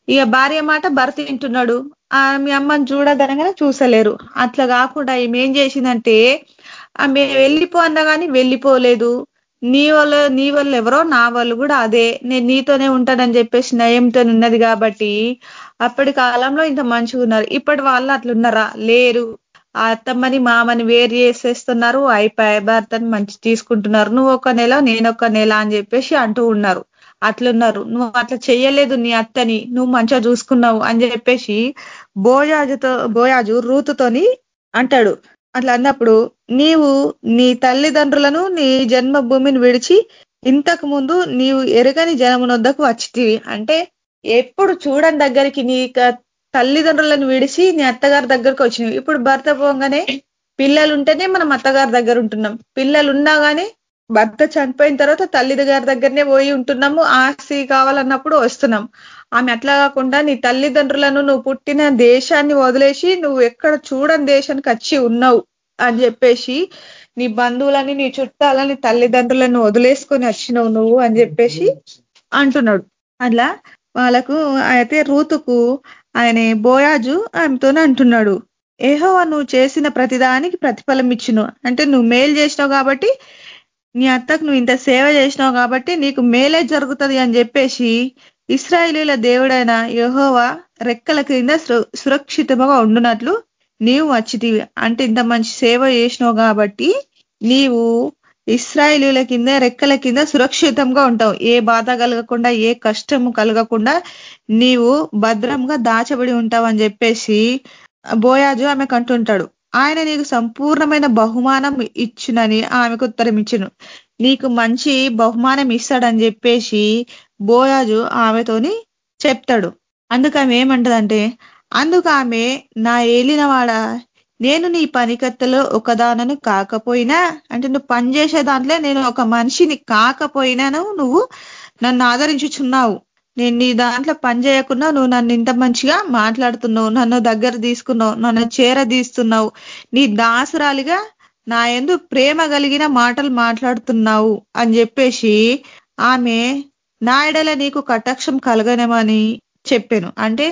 ఇక భార్య మాట భర్త తింటున్నాడు మీ అమ్మని చూడదనగానే చూసలేరు. అట్లా కాకుండా ఈమె ఏం చేసిందంటే ఆమె వెళ్ళిపో అన్నా కానీ వెళ్ళిపోలేదు. నీ వల్ల నీ వల్ల ఎవరో నా వాళ్ళు కూడా అదే. నేను నీతోనే ఉంటానని చెప్పేసి నయంతో ఉన్నది కాబట్టి అప్పటి కాలంలో ఇంత మంచిగా ఉన్నారు. ఇప్పటి వాళ్ళు అట్లున్నారా లేరు. ఆ అత్తమ్మని మామని వేరు చేసేస్తున్నారు. అయిపోయి భర్తని మంచి తీసుకుంటున్నారు. నువ్వు ఒక నెల నేను ఒక నెల అని చెప్పేసి అంటూ ఉన్నారు. అట్లున్నారు. నువ్వు అట్లా చెయ్యలేదు నీ అత్తని నువ్వు మంచిగా చూసుకున్నావు అని చెప్పేసి బోయాజుతో బోయాజు రూతుతోని అంటాడు. అట్లా అన్నప్పుడు నీవు నీ తల్లిదండ్రులను నీ జన్మభూమిని విడిచి ఇంతకు ముందు నీవు ఎరగని జనమునొద్దకు వచ్చితివి. అంటే ఎప్పుడు చూడని దగ్గరికి నీ తల్లిదండ్రులను విడిచి నీ అత్తగారి దగ్గరకు వచ్చినవి. ఇప్పుడు భర్త పోగానే పిల్లలు ఉంటేనే మనం అత్తగారి దగ్గర ఉంటున్నాం. పిల్లలు ఉన్నా కానీ భర్త చనిపోయిన తర్వాత తల్లి గారి దగ్గరనే పోయి ఉంటున్నాము. ఆస్తి కావాలన్నప్పుడు వస్తున్నాం. ఆమె అట్లా కాకుండా నీ తల్లిదండ్రులను నువ్వు పుట్టిన దేశాన్ని వదిలేసి నువ్వు ఎక్కడ చూడని దేశానికి వచ్చి ఉన్నావు అని చెప్పేసి నీ బంధువులని నీ చుట్టాలని తల్లిదండ్రులను వదిలేసుకొని వచ్చినావు నువ్వు అని చెప్పేసి అంటున్నాడు. అట్లా వాళ్ళకు అయితే రూతుకు ఆయన బోయాజు ఆమెతో అంటున్నాడు. ఏహో నువ్వు చేసిన ప్రతిదానికి ప్రతిఫలం ఇచ్చును. అంటే నువ్వు మేలు చేసినావు కాబట్టి నీ అత్తకు నువ్వు ఇంత సేవ చేసినావు కాబట్టి నీకు మేలే జరుగుతుంది అని చెప్పేసి ఇస్రాయిలీల దేవుడైన యహోవా రెక్కల క్రింద సురక్షితముగా ఉండునట్లు నీవు వచ్చితివి అంటే ఇంత మంచి సేవ చేసినావు కాబట్టి నీవు ఇస్రాయిలీల కింద రెక్కల కింద సురక్షితంగా ఉంటావు. ఏ బాధ కలగకుండా ఏ కష్టము కలగకుండా నీవు భద్రంగా దాచబడి ఉంటావు అని చెప్పేసి బోయాజు ఆమెకు అంటుంటాడు. ఆయన నీకు సంపూర్ణమైన బహుమానం ఇచ్చునని ఆమెకు ఉత్తరం ఇచ్చును నీకు మంచి బహుమానం ఇస్తాడని చెప్పేసి బోయాజు ఆమెతోని చెప్తాడు. అందుకు ఆమె ఏమంటదంటే అందుకు ఆమె నా ఏలినవాడా నేను నీ పనికత్తెలో ఒకదానను కాకపోయినా అంటే నువ్వు పనిచేసే దాంట్లో నేను ఒక మనిషిని కాకపోయినాను నువ్వు నన్ను ఆదరించుచున్నావు. నేను నీ దాంట్లో పని చేయకుండా నువ్వు నన్ను ఇంత మంచిగా మాట్లాడుతున్నావు నన్ను దగ్గర తీసుకున్నావు నన్ను చేరదీస్తున్నావు నీ దాసురాలిగా నా ఎందు ప్రేమ కలిగిన మాటలు మాట్లాడుతున్నావు అని చెప్పేసి ఆమె నా ఎడల నీకు కటాక్షం కలగనమని చెప్పాను. అంటే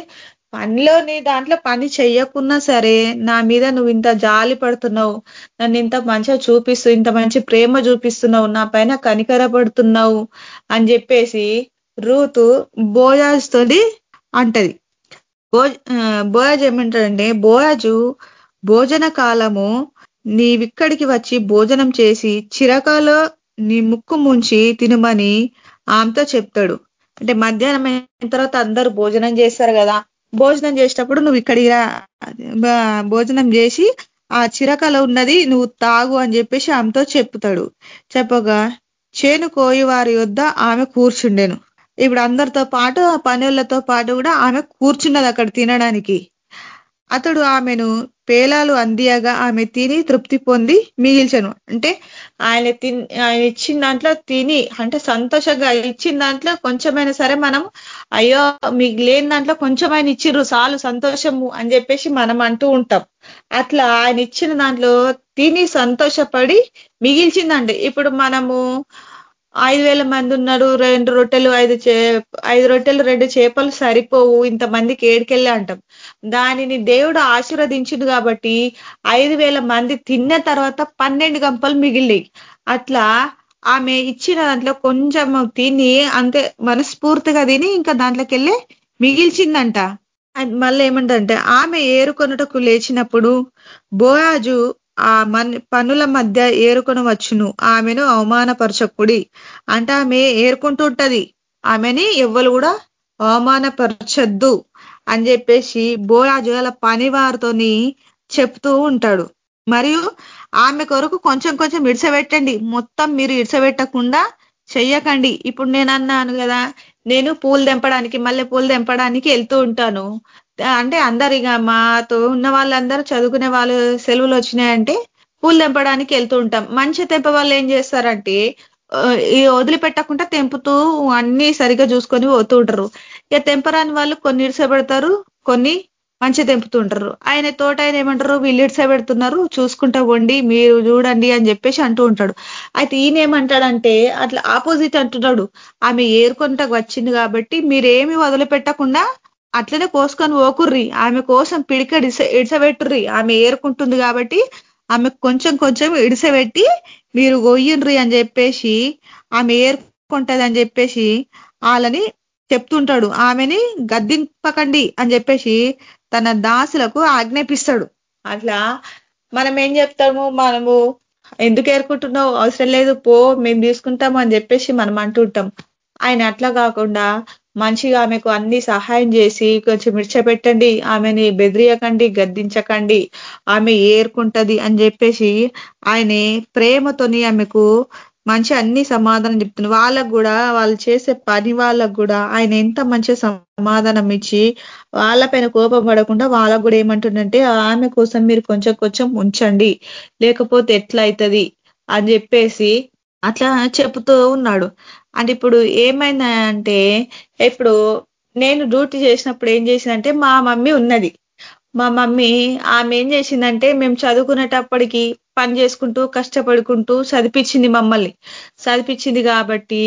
పనిలో నీ దాంట్లో పని చెయ్యకున్నా సరే నా మీద నువ్వు ఇంత జాలి పడుతున్నావు నన్ను ఇంత మంచిగా చూపిస్తూ ఇంత మంచి ప్రేమ చూపిస్తున్నావు నా పైన కనికర పడుతున్నావు అని చెప్పేసి రూతు బోయాజుతోటి అంటది. బో బోయాజ్ ఏమంటాడంటే బోయాజు భోజన కాలము నీవిక్కడికి వచ్చి భోజనం చేసి చిరకాలో నీ ముక్కు ముంచి తినమని ఆమెతో చెప్తాడు. అంటే మధ్యాహ్నం అయిన తర్వాత అందరూ భోజనం చేస్తారు కదా భోజనం చేసేటప్పుడు నువ్వు ఇక్కడికి భోజనం చేసి ఆ చిరకలో ఉన్నది నువ్వు తాగు అని చెప్పేసి ఆమెతో చెప్తాడు. చెప్పగా చేను కోయి వారి వద్ద ఆమె కూర్చుండెను. ఇప్పుడు అందరితో పాటు ఆ పనులతో పాటు కూడా ఆమె కూర్చున్నది అక్కడ తినడానికి. అతడు ఆమెను పేలాలు అందియగా ఆమె తిని తృప్తి పొంది మిగిల్చను. అంటే ఆయన తిని ఆయన ఇచ్చిన దాంట్లో తిని అంటే సంతోషంగా ఇచ్చిన దాంట్లో కొంచెమైనా సరే మనం అయ్యో మీకు లేని దాంట్లో కొంచెమైనా ఇచ్చిర్రు చాలు సంతోషము అని చెప్పేసి మనం అంటూ ఉంటాం. అట్లా ఆయన ఇచ్చిన దాంట్లో తిని సంతోషపడి మిగిల్చిందండి. ఇప్పుడు మనము ఐదు వేల మంది ఉన్నారు రెండు రొట్టెలు ఐదు చే ఐదు రొట్టెలు రెండు చేపలు సరిపోవు ఇంతమందికి ఏడికెళ్ళి అంటాం. దానిని దేవుడు ఆశీర్వదించింది కాబట్టి ఐదు వేల మంది తిన్న తర్వాత పన్నెండు గంపలు మిగిలి అట్లా ఆమె ఇచ్చిన దాంట్లో కొంచెం తిని అంతే మనస్ఫూర్తిగా తిని ఇంకా దాంట్లోకి వెళ్ళి మిగిల్చిందంట మళ్ళీ ఏమంటే ఆమె ఏరుకొనుటకు లేచినప్పుడు బోయాజు ఆ మన్ పనుల మధ్య ఏరుకొని వచ్చును. ఆమెను అవమానపరచకుడి. అంటే ఆమె ఏరుకుంటూ ఉంటది ఆమెని ఎవ్వరు కూడా అవమానపరచద్దు అని చెప్పేసి బోయాజు గల పని వారితోని చెప్తూ ఉంటాడు. మరియు ఆమె కొరకు కొంచెం కొంచెం ఇడిసబెట్టండి. మొత్తం మీరు ఇడిసబెట్టకుండా చెయ్యకండి. ఇప్పుడు నేను అన్నాను కదా నేను పూలు తెంపడానికి మళ్ళీ పూలు తెంపడానికి వెళ్తూ ఉంటాను. అంటే అందరు ఇక మాతో ఉన్న వాళ్ళందరూ చదువుకునే వాళ్ళు సెలవులు వచ్చినాయంటే పూలు తెంపడానికి వెళ్తూ ఉంటాం. మంచి తెంప వాళ్ళు ఏం చేస్తారంటే ఈ వదిలిపెట్టకుండా తెంపుతూ అన్ని సరిగా చూసుకొని పోతూ ఉంటారు. ఇక తెంపరాని వాళ్ళు కొన్ని ఇడిసబెడతారు కొన్ని మంచి తెంపుతుంటారు ఆయన తోట ఆయన ఏమంటారు వీళ్ళు ఇడిసబెడుతున్నారు చూసుకుంటా వండి మీరు చూడండి అని చెప్పేసి అంటూ ఉంటాడు. అయితే ఈయన ఏమంటాడంటే అట్లా ఆపోజిట్ అంటున్నాడు. ఆమె ఏరుకుంటకు వచ్చింది కాబట్టి మీరేమి వదిలిపెట్టకుండా అట్లనే కోసుకొని ఓకుర్రి ఆమె కోసం పిడికడి ఇడిసబెట్టుర్రి. ఆమె ఏరుకుంటుంది కాబట్టి ఆమె కొంచెం కొంచెం ఇడిసబెట్టి మీరు గొయ్యుండ్రి అని చెప్పేసి ఆమె ఏరుకుంటది అని చెప్పేసి వాళ్ళని చెప్తుంటాడు. ఆమెని గద్దింపకండి అని చెప్పేసి తన దాసులకు ఆజ్ఞాపిస్తాడు. అట్లా మనం ఏం చెప్తాము? మనము ఎందుకు ఏరుకుంటున్నావు? అవసరం లేదు. పో మేము తీసుకుంటాము అని చెప్పేసి మనం అంటుంటాం. ఆయన అట్లా కాకుండా మంచిగా ఆమెకు అన్ని సహాయం చేసి కొంచెం మిర్చపెట్టండి ఆమెని బెదిరియకండి గద్దించకండి ఆమె ఏర్కుంటది అని చెప్పేసి ఆయన ప్రేమతోని ఆమెకు మంచి అన్ని సమాధానం చెప్తుంది వాళ్ళకు కూడా వాళ్ళు చేసే పని వాళ్ళకు కూడా ఆయన ఎంత మంచి సమాధానం ఇచ్చి వాళ్ళపైన కోపం పడకుండా వాళ్ళకు కూడా ఏమంటుండంటే ఆమె కోసం మీరు కొంచెం కొంచెం ఉంచండి లేకపోతే ఎట్లా అవుతుంది? అని చెప్పేసి అట్లా చెప్తూ ఉన్నాడు. అంటే ఇప్పుడు ఏమైందంటే ఇప్పుడు నేను డ్యూటీ చేసినప్పుడు ఏం చేసిందంటే మా మమ్మీ ఉన్నది. మా మమ్మీ ఆమె ఏం చేసిందంటే మేము చదువుకునేటప్పటికి పని చేసుకుంటూ కష్టపడుకుంటూ చదిపించింది మమ్మల్ని. చదిపించింది కాబట్టి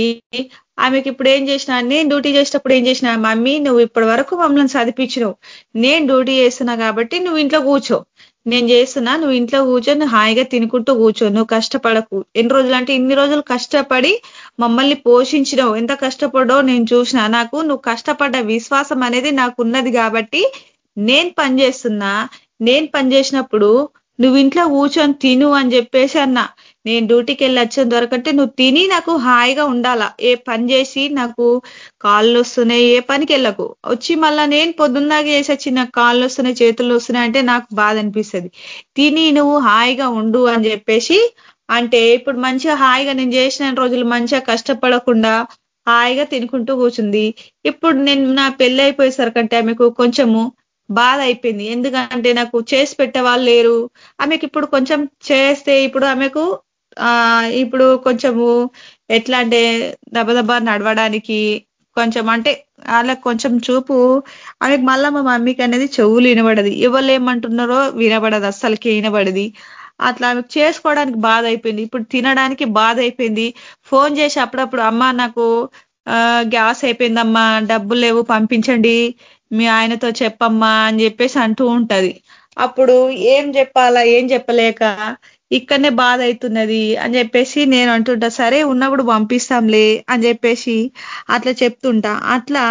ఆమెకి ఇప్పుడు ఏం చేసిన నేను డ్యూటీ చేసేటప్పుడు ఏం చేసిన మమ్మీ నువ్వు ఇప్పటి వరకు మమ్మల్ని చదిపించినవు నేను డ్యూటీ చేస్తున్నా కాబట్టి నువ్వు ఇంట్లో కూర్చో. నేను చేస్తున్నా నువ్వు ఇంట్లో కూర్చొని హాయిగా తినుకుంటూ కూర్చో. నువ్వు కష్టపడకు. ఎన్ని రోజులు అంటే ఇన్ని రోజులు కష్టపడి మమ్మల్ని పోషించినావు. ఎంత కష్టపడో నేను చూసిన. నాకు నువ్వు కష్టపడ్డ విశ్వాసం అనేది నాకు ఉన్నది కాబట్టి నేను పనిచేస్తున్నా నేను పని చేసినప్పుడు నువ్వు ఇంట్లో కూర్చొని తిను అని చెప్పేసి అన్నా. నేను డ్యూటీకి వెళ్ళి వచ్చేంత దొరకంటే నువ్వు తిని నాకు హాయిగా ఉండాలా. ఏ పని చేసి నాకు కాళ్ళు వస్తున్నాయి ఏ పనికి వెళ్ళకు. వచ్చి మళ్ళా నేను పొద్దున్నాక చేసి వచ్చి నాకు కాళ్ళు వస్తున్నాయి చేతులు వస్తున్నాయి అంటే నాకు బాధ అనిపిస్తుంది. తిని నువ్వు హాయిగా ఉండు అని చెప్పేసి అంటే ఇప్పుడు మంచిగా హాయిగా నేను చేసిన రోజులు మంచిగా కష్టపడకుండా హాయిగా తినుకుంటూ కూర్చుంది. ఇప్పుడు నేను నా పెళ్ళి అయిపోయేసరికంటే ఆమెకు కొంచెము బాధ అయిపోయింది. ఎందుకంటే నాకు చేసి పెట్టే వాళ్ళు లేరు. ఆమెకి ఇప్పుడు కొంచెం చేస్తే ఇప్పుడు ఆమెకు ఆ ఇప్పుడు కొంచెము ఎట్లా అంటే దబదబా నడవడానికి కొంచెం అంటే వాళ్ళకి కొంచెం చూపు ఆమెకు మళ్ళా మా మమ్మీకి అనేది చెవులు వినబడది. ఎవరు ఏమంటున్నారో వినబడదు. అస్సలకి వినబడది. అట్లా ఆమెకు చేసుకోవడానికి బాధ అయిపోయింది ఇప్పుడు తినడానికి బాధ అయిపోయింది ఫోన్ చేసి అప్పుడప్పుడు అమ్మ నాకు గ్యాస్ అయిపోయిందమ్మా డబ్బులు లేవు పంపించండి మీ ఆయనతో చెప్పమ్మా అని చెప్పేసి అంటూ ఉంటది. అప్పుడు ఏం చెప్పాలా ఏం చెప్పలేక ఇక్కడనే బాధ అవుతున్నది అని చెప్పేసి నేను అంటుంటా సరే ఉన్నప్పుడు పంపిస్తాంలే అని చెప్పేసి అట్లా చెప్తుంటా. అట్లా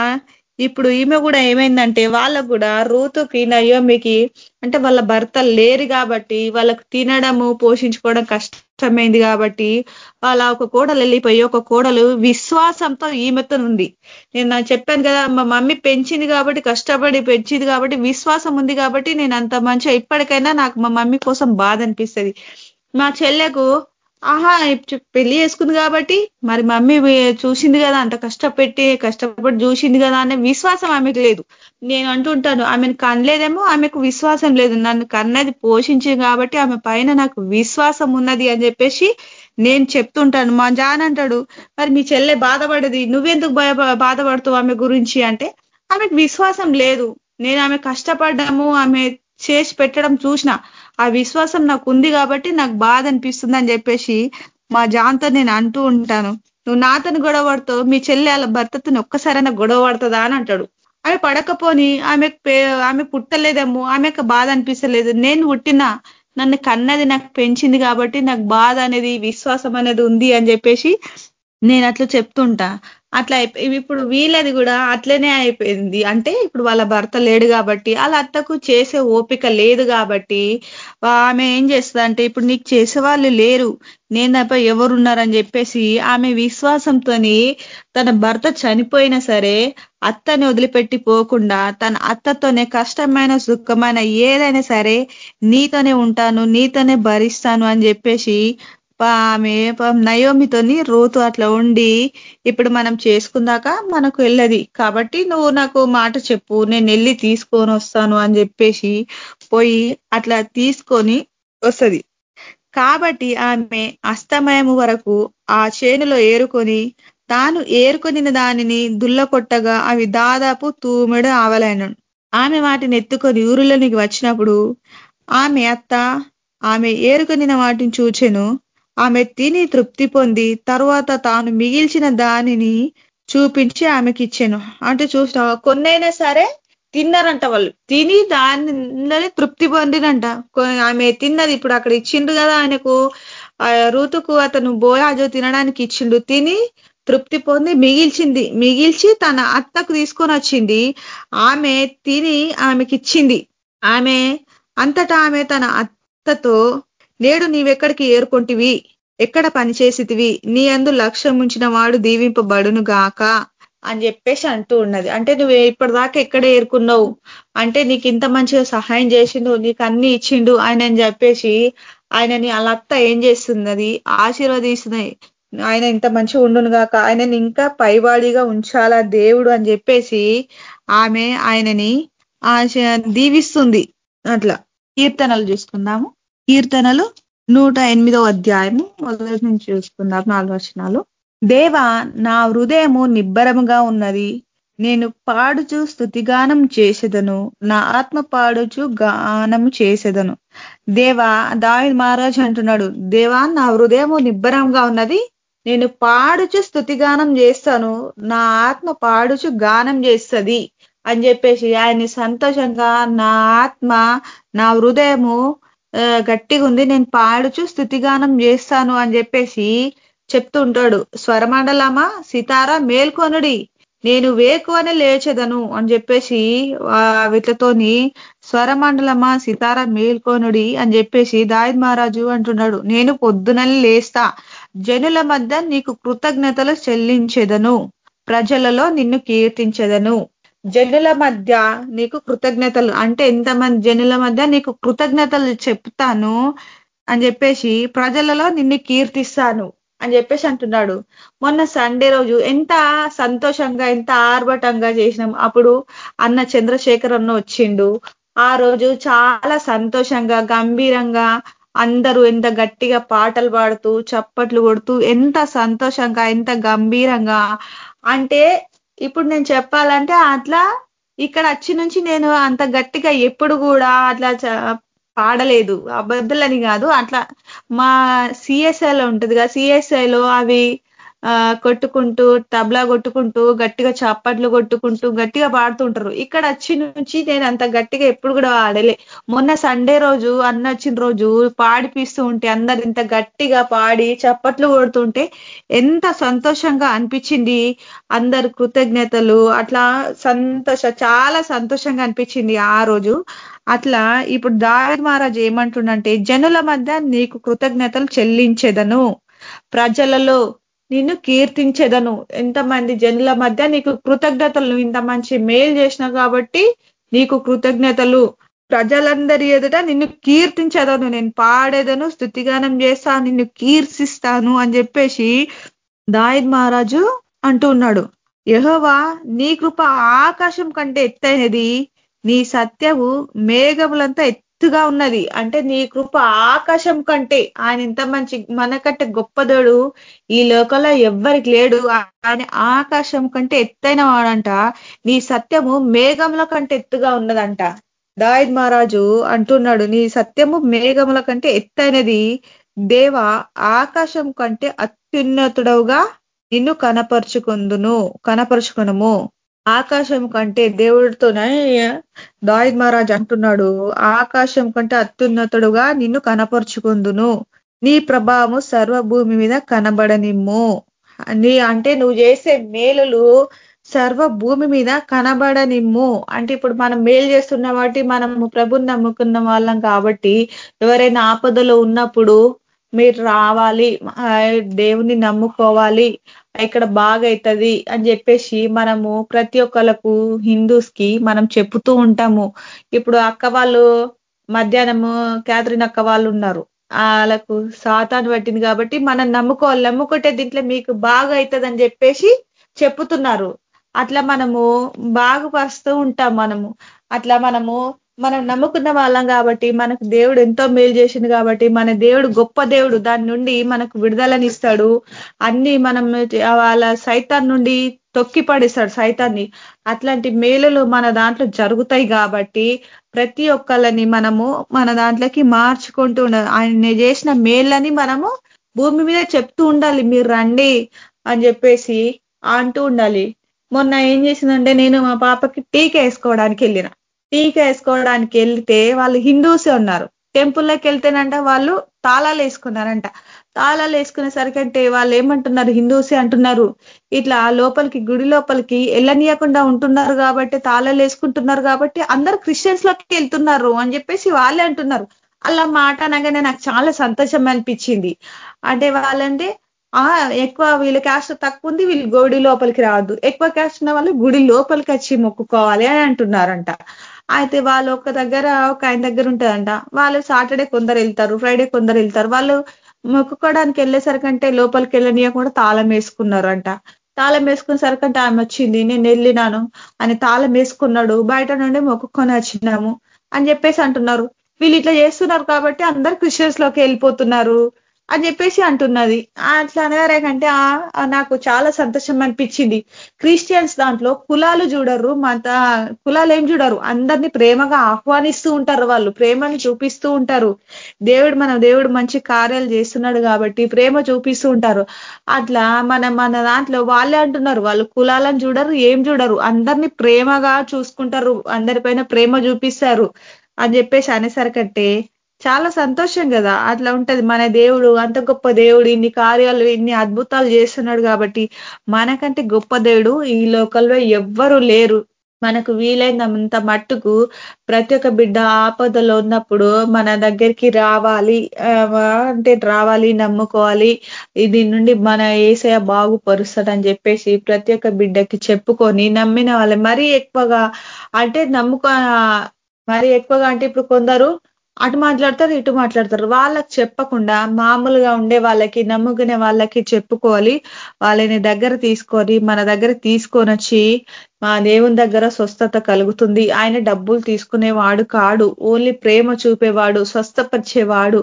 ఇప్పుడు ఈమె కూడా ఏమైందంటే వాళ్ళకు కూడా రూతుకి నయోమికి అంటే వాళ్ళ భర్త లేరు కాబట్టి వాళ్ళకు తినడము పోషించుకోవడం కష్టమైంది కాబట్టి వాళ్ళ ఒక కోడలు వెళ్ళిపోయి ఒక కోడలు విశ్వాసంతో ఈమెతో ఉంది. నేను చెప్పాను కదా మా మమ్మీ పెంచింది కాబట్టి కష్టపడి పెంచింది కాబట్టి విశ్వాసం ఉంది కాబట్టి నేను అంత మంచిగా ఇప్పటికైనా నాకు మా మమ్మీ కోసం బాధ అనిపిస్తుంది. మా చెల్లెకు ఆహా పెళ్ళి చేసుకుంది కాబట్టి మరి మమ్మీ చూసింది కదా అంత కష్టపెట్టి కష్టపడి చూసింది కదా అనే విశ్వాసం ఆమెకు లేదు. నేను అంటుంటాను ఆమెను కనలేదేమో ఆమెకు విశ్వాసం లేదు. నన్ను కన్నది పోషించింది కాబట్టి ఆమె పైన నాకు విశ్వాసం ఉన్నది అని చెప్పేసి నేను చెప్తుంటాను. మా జాన్ అంటాడు మరి మీ చెల్లె బాధపడది నువ్వెందుకు భయ బాధపడుతావు ఆమె గురించి? అంటే ఆమెకు విశ్వాసం లేదు. నేను ఆమె కష్టపడ్డాము ఆమె చేసి పెట్టడం చూసిన ఆ విశ్వాసం నాకు ఉంది కాబట్టి నాకు బాధ అనిపిస్తుంది అని చెప్పేసి మా జాన్తో నేను అంటూ ఉంటాను. నువ్వు నాతను గొడవ పడతావు మీ చెల్లె వాళ్ళ భర్తతో ఒక్కసారైనా గొడవ పడుతుందా? అని అంటాడు. ఆమె పడకపోని ఆమె ఆమె పుట్టలేదేమో ఆమెకు బాధ అనిపిస్తలేదు. నేను పుట్టిన నన్ను కన్నది నాకు పెంచింది కాబట్టి నాకు బాధ అనేది విశ్వాసం అనేది ఉంది అని చెప్పేసి నేను అట్లా చెప్తుంటా అట్లా ఇప్పుడు వీళ్ళది కూడా అట్లనే అయిపోయింది. అంటే ఇప్పుడు వాళ్ళ భర్త లేడు కాబట్టి వాళ్ళ అత్తకు చేసే ఓపిక లేదు కాబట్టి ఆమె ఏం చేస్తుందంటే ఇప్పుడు నీకు చేసే వాళ్ళు లేరు నేను తప్ప ఎవరున్నారని చెప్పేసి ఆమె విశ్వాసంతో తన భర్త చనిపోయినా సరే అత్తని వదిలిపెట్టి పోకుండా తన అత్తతోనే కష్టమైన సుఖమైన ఏదైనా సరే నీతోనే ఉంటాను నీతోనే భరిస్తాను అని చెప్పేసి ఆమె నయోమితోని రూతు అట్లా ఉండి ఇప్పుడు మనం చేసుకుందాక మనకు వెళ్ళది. కాబట్టి నువ్వు నాకు మాట చెప్పు నేను వెళ్ళి తీసుకొని వస్తాను అని చెప్పేసి పోయి అట్లా తీసుకొని వస్తుంది. కాబట్టి ఆమె అస్తమయము వరకు ఆ చేనులో ఏరుకొని తాను ఏరుకొనిన దానిని దుల్లకొట్టగా అవి దాదాపు తూమెడు ఆవలైనను ఆమె వాటిని ఎత్తుకొని ఊరులోనికి వచ్చినప్పుడు ఆమె అత్త ఆమె ఏరుకొనిన వాటిని చూచెను. ఆమె తిని తృప్తి పొంది తర్వాత తాను మిగిల్చిన దానిని చూపించి ఆమెకి ఇచ్చాను అంటే చూసిన కొన్నైనా సరే తిన్నారంట వాళ్ళు. తిని దాని తృప్తి పొందినంట ఆమె తిన్నది ఇప్పుడు అక్కడ ఇచ్చిండు కదా ఆయనకు. ఋతుకు అతను బోయాజు తినడానికి ఇచ్చిండు. తిని తృప్తి పొంది మిగిల్చింది. మిగిల్చి తన అత్తకు తీసుకొని వచ్చింది. ఆమె తిని ఆమెకి ఇచ్చింది ఆమె అంతటా ఆమె తన అత్తతో నేడు నీవెక్కడికి ఏరుకొంటివి? ఎక్కడ పనిచేసితివి? నీ అందు లక్ష్యం ఉంచిన వాడు దీవింపబడును గాక అని చెప్పేసి అంటూ ఉన్నది. అంటే నువ్వు ఇప్పటిదాకా ఎక్కడ ఏరుకున్నావు? అంటే నీకు ఇంత మంచిగా సహాయం చేసిండు నీకు అన్ని ఇచ్చిండు ఆయన అని చెప్పేసి ఆయనని అలా అత్త ఏం చేస్తున్నది? ఆశీర్వదిస్తున్నాయి ఆయన ఇంత మంచిగా ఉండును గాక ఆయనని ఇంకా పైవాడిగా ఉంచాలా దేవుడు అని చెప్పేసి ఆమె ఆయనని ఆశ దీవిస్తుంది. అట్లా కీర్తనలు చూసుకుందాము. కీర్తనలు నూట ఎనిమిదో అధ్యాయము మొదటి నుంచి చూసుకుందాం నాలుగు వచనాలు. దేవ నా హృదయము నిబ్బరముగా ఉన్నది. నేను పాడుచు స్థుతిగానం చేసేదను. నా ఆత్మ పాడుచు గానము చేసేదను. దేవా దావి మహారాజ్ అంటున్నాడు దేవా నా హృదయము నిబ్బరంగా ఉన్నది. నేను పాడుచు స్థుతిగానం చేస్తాను. నా ఆత్మ పాడుచు గానం చేస్తుంది అని చెప్పేసి ఆయన్ని సంతోషంగా నా ఆత్మ నా హృదయము గట్టిగా ఉంది నేను పాడుచు స్థుతిగానం చేస్తాను అని చెప్పేసి చెప్తూ ఉంటాడు. స్వరమండలమా? సితారా మేల్కొనుడి. నేను వేకువని లేచెదను అని చెప్పేసి వీటితోని స్వరమండలమా? సితార మేల్కొనుడి అని చెప్పేసి దాయిద్ మహారాజు అంటున్నాడు. నేను పొద్దునని లేస్తా. జనుల మధ్య నీకు కృతజ్ఞతలు చెల్లించెదను. ప్రజలలో నిన్ను కీర్తించెదను. జనుల మధ్య నీకు కృతజ్ఞతలు. అంటే ఎంతమంది జనుల మధ్య నీకు కృతజ్ఞతలు చెప్తాను అని చెప్పేసి ప్రజలలో నిన్ను కీర్తిస్తాను అని చెప్పేసి అంటున్నాడు. మొన్న సండే రోజు ఎంత సంతోషంగా ఎంత ఆర్భటంగా చేసినాం. అప్పుడు అన్న చంద్రశేఖర్ అన్న వచ్చిండు. ఆ రోజు చాలా సంతోషంగా గంభీరంగా అందరూ ఎంత గట్టిగా పాటలు పాడుతూ చప్పట్లు కొడుతూ ఎంత సంతోషంగా ఎంత గంభీరంగా అంటే ఇప్పుడు నేను చెప్పాలంటే అట్లా ఇక్కడ వచ్చి నుంచి నేను అంత గట్టిగా ఎప్పుడు కూడా అట్లా పాడలేదు. అబద్దులని కాదు. అట్లా మా సిఎస్ఐలో ఉంటుంది కదా సిఎస్ఐలో అవి కొట్టుకుంటూ తబలా కొట్టుకుంటూ గట్టిగా చప్పట్లు కొట్టుకుంటూ గట్టిగా పాడుతుంటారు. ఇక్కడ వచ్చి నుంచి నేను అంత గట్టిగా ఎప్పుడు కూడా ఆడలే. మొన్న సండే రోజు అన్న వచ్చిన రోజు పాడిపిస్తూ ఉంటే అందరు ఇంత గట్టిగా పాడి చప్పట్లు కొడుతుంటే ఎంత సంతోషంగా అనిపించింది. అందరు కృతజ్ఞతలు అట్లా సంతోష చాలా సంతోషంగా అనిపించింది ఆ రోజు. అట్లా ఇప్పుడు దారి మహారాజ్ ఏమంటుండంటే జనుల మధ్య నీకు కృతజ్ఞతలు చెల్లించేదను. ప్రజలలో నిన్ను కీర్తించేదను. ఎంతమంది జనుల మధ్య నీకు కృతజ్ఞతలు ఇంత మంచి మేలు చేసినావు కాబట్టి నీకు కృతజ్ఞతలు. ప్రజలందరి ఎదుట నిన్ను కీర్తించదను. నేను పాడేదను స్థుతిగానం చేస్తా నిన్ను కీర్తిస్తాను అని చెప్పేసి దాయిద్ మహారాజు అంటూ ఉన్నాడు. యహోవా నీ కృప ఆకాశం కంటే ఎత్తైనది. నీ సత్యవు మేఘములంతా ఎత్తుగా ఉన్నది. అంటే నీ కృప ఆకాశం కంటే ఆయన ఇంత మంచి మనకంటే గొప్పదోడు. ఈ లోకంలో ఎవ్వరికి లేడు. ఆయన ఆకాశం కంటే ఎత్తైన వాడంట. నీ సత్యము మేఘముల కంటే ఎత్తుగా ఉన్నదంట. దాయిద్ మహారాజు అంటున్నాడు నీ సత్యము మేఘముల కంటే ఎత్తైనది. దేవ ఆకాశం కంటే అత్యున్నతుడవుగా నిన్ను కనపరుచుకుందును కనపరుచుకునము. ఆకాశం కంటే దేవుడితోనే దాయిద్ మహారాజ్ అంటున్నాడు. ఆకాశం కంటే అత్యున్నతుడుగా నిన్ను కనపరుచుకుందును. నీ ప్రభావము సర్వభూమి మీద కనబడనిమ్ము. నీ అంటే నువ్వు చేసే మేలులు సర్వ భూమి మీద కనబడనిమ్ము. అంటే ఇప్పుడు మనం మేలు చేస్తున్న వాటి మనము ప్రభుని నమ్ముకున్న వాళ్ళం కాబట్టి ఎవరైనా ఆపదలో ఉన్నప్పుడు మీరు రావాలి. దేవుని నమ్ముకోవాలి. ఇక్కడ బాగైతుంది అని చెప్పేసి మనము ప్రతి ఒక్కళ్ళకు హిందూస్కి మనం చెప్తూ ఉంటాము. ఇప్పుడు అక్క వాళ్ళు మధ్యాహ్నము క్యాథరిన్ అక్క వాళ్ళు ఉన్నారు. వాళ్ళకు సాతాను పట్టింది కాబట్టి మనం నమ్ముకోవాలి. నమ్ముకుంటే దీంట్లో మీకు బాగా అవుతుంది చెప్పేసి చెప్తున్నారు అట్లా మనము బాగుపరుస్తూ ఉంటాం మనము. అట్లా మనము మనం నమ్ముకున్న వాళ్ళం కాబట్టి మనకు దేవుడు ఎంతో మేలు చేసింది కాబట్టి మన దేవుడు గొప్ప దేవుడు దాని నుండి మనకు విడుదలనిస్తాడు అన్ని మనం వాళ్ళ సైతాన్ నుండి తొక్కి పడేస్తాడు సైతాన్ని. అట్లాంటి మేలులు మన దాంట్లో జరుగుతాయి కాబట్టి ప్రతి ఒక్కళ్ళని మనము మన దాంట్లోకి మార్చుకుంటూ ఉండాలి ఆయన చేసిన మేళ్ళని మనము భూమి మీద చెప్తూ ఉండాలి. మీరు రండి అని చెప్పేసి అంటూ ఉండాలి. మొన్న ఏం చేసిందంటే నేను మా పాపకి టీకా వేసుకోవడానికి వెళ్ళిన. టీకా వేసుకోవడానికి వెళ్తే వాళ్ళు హిందూసే ఉన్నారు. టెంపుల్లోకి వెళ్తేనంట వాళ్ళు తాళాలు వేసుకున్నారంట. తాళాలు వేసుకునేసరికంటే వాళ్ళు ఏమంటున్నారు? హిందూసే అంటున్నారు. ఇట్లా లోపలికి గుడి లోపలికి వెళ్ళనీయకుండా ఉంటున్నారు కాబట్టి తాళాలు వేసుకుంటున్నారు కాబట్టి అందరు క్రిస్టియన్స్లోకి వెళ్తున్నారు అని చెప్పేసి వాళ్ళే అంటున్నారు. అలా మాట అనగానే నాకు చాలా సంతోషం అనిపించింది. అంటే వాళ్ళంటే ఆ ఎక్కువ వీళ్ళ క్యాస్ట్ తక్కువ ఉంది వీళ్ళు గుడి లోపలికి రావద్దు. ఎక్కువ క్యాస్ట్ ఉన్న వాళ్ళు గుడి లోపలికి వచ్చి మొక్కుకోవాలి అని అంటున్నారంట. అయితే వాళ్ళు ఒక దగ్గర ఒక ఆయన దగ్గర ఉంటుందంట వాళ్ళు సాటర్డే కొందరు వెళ్తారు ఫ్రైడే కొందరు వెళ్తారు. వాళ్ళు మొక్కుకోవడానికి వెళ్ళేసరికంటే లోపలికి వెళ్ళనీయకుండా తాళం వేసుకున్నారు అంట తాళం వేసుకునేసరికంటే ఆమె వచ్చింది నేను వెళ్ళినాను అని తాళం వేసుకున్నాడు. బయట నుండి మొక్కుకొని వచ్చినాము అని చెప్పేసి అంటున్నారు. వీళ్ళు ఇట్లా చేస్తున్నారు కాబట్టి అందరు క్రిస్టియన్స్లోకి వెళ్ళిపోతున్నారు. అని చెప్పేసి అంటున్నది. అట్లా అనగారేకంటే నాకు చాలా సంతోషం అనిపించింది. క్రిస్టియన్స్ దాంట్లో కులాలు చూడరు మత కులాలు ఏం చూడరు. అందరినీ ప్రేమగా ఆహ్వానిస్తూ ఉంటారు వాళ్ళు ప్రేమని చూపిస్తూ ఉంటారు. దేవుడు మన దేవుడు మంచి కార్యాలు చేస్తున్నాడు కాబట్టి ప్రేమ చూపిస్తూ ఉంటారు. అట్లా మన మన దాంట్లో వాళ్ళే అంటున్నారు. వాళ్ళు కులాలను చూడరు ఏం చూడరు. అందరినీ ప్రేమగా చూసుకుంటారు అందరిపైన ప్రేమ చూపిస్తారు అని చెప్పేసి అనేసరికంటే చాలా సంతోషం కదా. అట్లా ఉంటది. మన దేవుడు అంత గొప్ప దేవుడు ఇన్ని కార్యాలు ఇన్ని అద్భుతాలు చేస్తున్నాడు కాబట్టి మనకంటే గొప్ప దేవుడు ఈ లోకల్లో ఎవ్వరు లేరు. మనకు వీలైనంత మట్టుకు ప్రతి ఒక్క బిడ్డ ఆపదలో ఉన్నప్పుడు మన దగ్గరికి రావాలి. అంటే రావాలి నమ్ముకోవాలి. దీని నుండి మన ఏసయ బాగుపరుస్తాడని చెప్పేసి ప్రతి ఒక్క బిడ్డకి చెప్పుకొని నమ్మిన వాళ్ళు. మరీ ఎక్కువగా అంటే నమ్ముకో మరి ఎక్కువగా అంటే ఇప్పుడు కొందరు అటు మాట్లాడతారు ఇటు మాట్లాడతారు. వాళ్ళకి చెప్పకుండా మామూలుగా ఉండే వాళ్ళకి నమ్ముకునే వాళ్ళకి చెప్పుకోవాలి. వాళ్ళని దగ్గర తీసుకొని మన దగ్గర తీసుకొని వచ్చి మా దేవుని దగ్గర స్వస్థత కలుగుతుంది. ఆయన డబ్బులు తీసుకునేవాడు కాడు. ఓన్లీ ప్రేమ చూపేవాడు స్వస్థపరిచేవాడు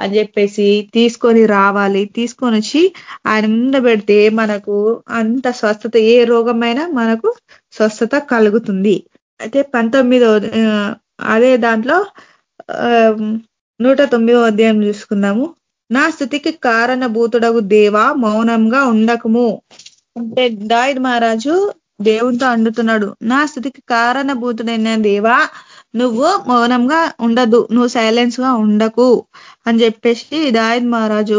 అని చెప్పేసి తీసుకొని రావాలి. తీసుకొని వచ్చి ఆయన ముందు పెడితే మనకు అంత స్వస్థత ఏ రోగమైనా మనకు స్వస్థత కలుగుతుంది. అయితే పంతొమ్మిదో అదే దాంట్లో నూట తొమ్మిదో అధ్యాయం చూసుకుందాము. నా స్థుతికి కారణభూతుడగు దేవా మౌనంగా ఉండకము. అంటే దాయిద్ మహారాజు దేవునితో అండుతున్నాడు. నా స్థుతికి కారణభూతుడైన దేవా నువ్వు మౌనంగా ఉండదు. నువ్వు సైలెన్స్గా ఉండకు అని చెప్పేసి దాయిద్ మహారాజు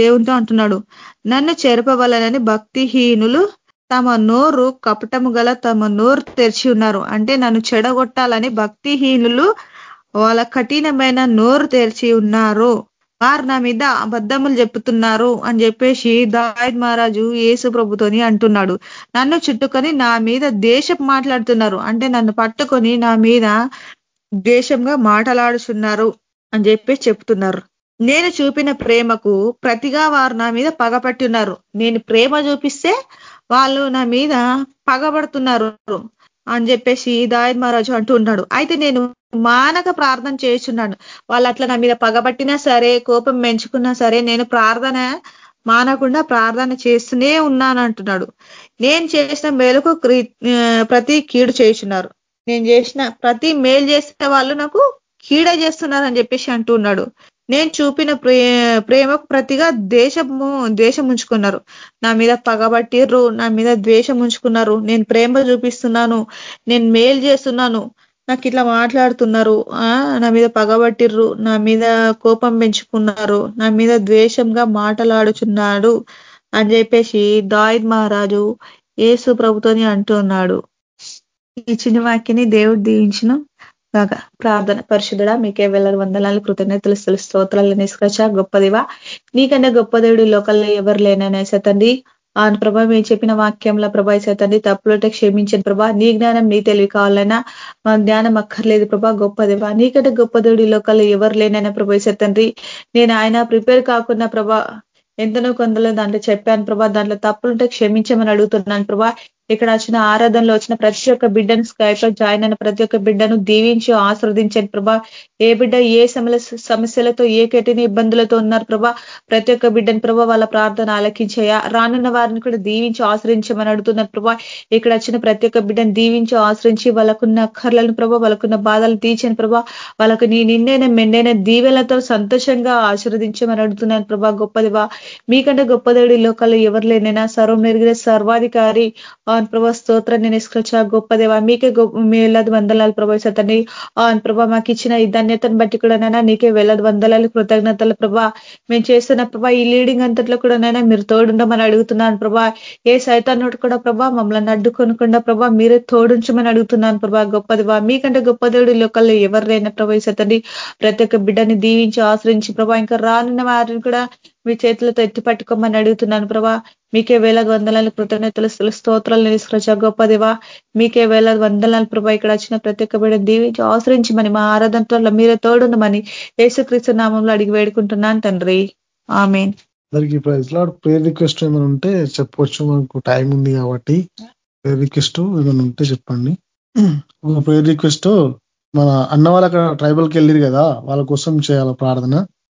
దేవునితో అంటున్నాడు. నన్ను చెరపవలనని భక్తిహీనులు తమ నోరు కపటము గల తమ నోరు తెరిచి ఉన్నారు. అంటే నన్ను చెడగొట్టాలని భక్తిహీనులు వాళ్ళ కఠినమైన నోరు తెరిచి ఉన్నారు. వారు నా మీద అబద్ధములు చెప్తున్నారు అని చెప్పేసి దాయిద్ మహారాజు యేసు ప్రభుతోని అంటున్నాడు. నన్ను చుట్టుకొని నా మీద దేశం మాట్లాడుతున్నారు. అంటే నన్ను పట్టుకొని నా మీద దేశంగా మాటలాడుచున్నారు అని చెప్పేసి చెప్తున్నారు. నేను చూపిన ప్రేమకు ప్రతిగా వారు నా మీద పగపట్టి ఉన్నారు నేను ప్రేమ చూపిస్తే వాళ్ళు నా మీద పగబడుతున్నారు అని చెప్పేసి దాయద్ మహారాజు అంటూ ఉన్నాడు. అయితే నేను మానక ప్రార్థన చేస్తున్నాను. వాళ్ళు అట్లా నా మీద పగబట్టినా సరే కోపం మెంచుకున్నా సరే నేను ప్రార్థన మానకుండా ప్రార్థన చేస్తూనే ఉన్నాను అంటున్నాడు. నేను చేసిన మేలుకు ప్రతి కీడు చేస్తున్నారు. నేను చేసిన ప్రతి మేలు చేసిన వాళ్ళు నాకు కీడ చేస్తున్నారు అని చెప్పేసి అంటున్నాడు. నేను చూపిన ప్రేమకు ప్రతిగా దేశము ద్వేషం ఉంచుకున్నారు. నా మీద పగబట్టిర్రు నా మీద ద్వేషం ఉంచుకున్నారు. నేను ప్రేమ చూపిస్తున్నాను. నేను మేలు చేస్తున్నాను. నాకు ఇట్లా మాట్లాడుతున్నారు నా మీద పగబట్టిర్రు నా మీద కోపం పెంచుకున్నారు. నా మీద ద్వేషంగా మాటలాడుచున్నాడు అని చెప్పేసి దాయిద్ మహారాజు ఏసు ప్రభుతోని అంటున్నాడు. ఈ చిన్న వాక్యని దేవుడు దీవించిన కాగా ప్రార్థన పరిశుద్ధుడా మీకే వెళ్ళని వందనాలు కృతజ్ఞతలు స్తోత్రాలు నిష్కచ గొప్పదివా నీకన్నా గొప్ప దేవుడు లోకల్లో ఎవరు లేననే సతండి ఆ ప్రభా మేము చెప్పిన వాక్యంలో ప్రభా తండ్రి తప్పులుంటే క్షమించండి ప్రభా. నీ జ్ఞానం నీ తెలివి కావాలన్నా మా జ్ఞానం అక్కర్లేదు ప్రభా గొప్పదివా నీకంటే గొప్పదేవుడి లోకల్ లోకల్లో ఎవరు లేనైనా ప్రభా తండ్రి నేను ఆయన ప్రిపేర్ కాకుండా ప్రభా ఎంతనో కొందలో దాంట్లో చెప్పాను ప్రభా దాంట్లో తప్పులుంటే క్షమించమని అడుగుతున్నాను ప్రభా. ఇక్కడ వచ్చిన ఆరాధనలో వచ్చిన ప్రతి ఒక్క బిడ్డను స్కైప్లో జాయిన్ అయిన ప్రతి ఒక్క బిడ్డను దీవించి ఆశ్రవదించండి ప్రభా. ఏ బిడ్డ ఏ సమస్యలతో ఏ కఠిన ఇబ్బందులతో ఉన్నారు ప్రభా ప్రతి ఒక్క బిడ్డను ప్రభా వాళ్ళ ప్రార్థన ఆలకించయా. రానున్న వారిని కూడా దీవించి ఆశ్రయించమని అడుగుతున్నారు ప్రభా. ఇక్కడ వచ్చిన ప్రతి ఒక్క బిడ్డను దీవించి ఆశ్రయించి వాళ్ళకున్న అక్కర్లను ప్రభా వాళ్ళకున్న బాధలు తీర్చని ప్రభా. వాళ్ళకు నీ నిన్నైన మెండైన దీవెలతో సంతోషంగా ఆశీర్వదించమని అడుగుతున్నాను ప్రభా గొప్పదివా మీకంటే గొప్పదేవుడి లోకాలు ఎవరు లేనైనా సర్వం మెరిగిన సర్వాధికారి ఆన్ ప్రభా స్తోత్రం నేను ఇసుకొచ్చా గొప్పదేవా మీకే వేలాది వందలాలు ప్రభా సతని ఆన్ ప్రభా మాకు ఇచ్చిన ఈ ధన్యతను బట్టి కూడా నైనా నీకే వేలాది వందలాలు కృతజ్ఞతలు ప్రభా. మేము చేస్తున్న ప్రభా ఈ లీడింగ్ అంతట్లో కూడా నైనా మీరు తోడుండమని అడుగుతున్నాను ప్రభా. ఏ సైతాన్నోటి కూడా ప్రభా మమ్మల్ని అడ్డుకొనకుండా ప్రభా మీరే తోడుంచమని అడుగుతున్నాను ప్రభా. గొప్పదివా మీకంటే గొప్ప దేవుడు లోకల్లో ఎవరైనా ప్రభా సతండి ప్రతి ఒక్క బిడ్డని దీవించి ఆశ్రయించి ప్రభా ఇంకా రానున్న వారిని కూడా మీ చేతులతో ఎత్తి పట్టుకోమని అడుగుతున్నాను ప్రభా. మీకే వేల వందలాలు కృతజ్ఞతలు స్తోత్రాలు నిలుసుకొచ్చా గొప్పదివా మీకే వేల వందలాలు ప్రభా ఇక్కడ వచ్చిన ప్రతి ఒక్క బిడ్డ దీవించి ఆశ్రయించమని మా ఆరాధనలో మీరే తోడుండమని యేసుక్రీస్తు నామంలో అడిగి వేడుకుంటున్నాను తండ్రి. ఆమె అందరికి ప్రైజ్ ప్రేర్ రిక్వెస్ట్ ఏమైనా ఉంటే చెప్పవచ్చు మనకు టైం ఉంది కాబట్టి ప్రేర్ రిక్వెస్ట్ ఏమైనా ఉంటే చెప్పండి. ఒక ప్రేర్ రిక్వెస్ట్ మన అన్న వాళ్ళ అక్కడ ట్రైబల్కి వెళ్ళిరు కదా వాళ్ళ కోసం చేయాల ప్రార్థన.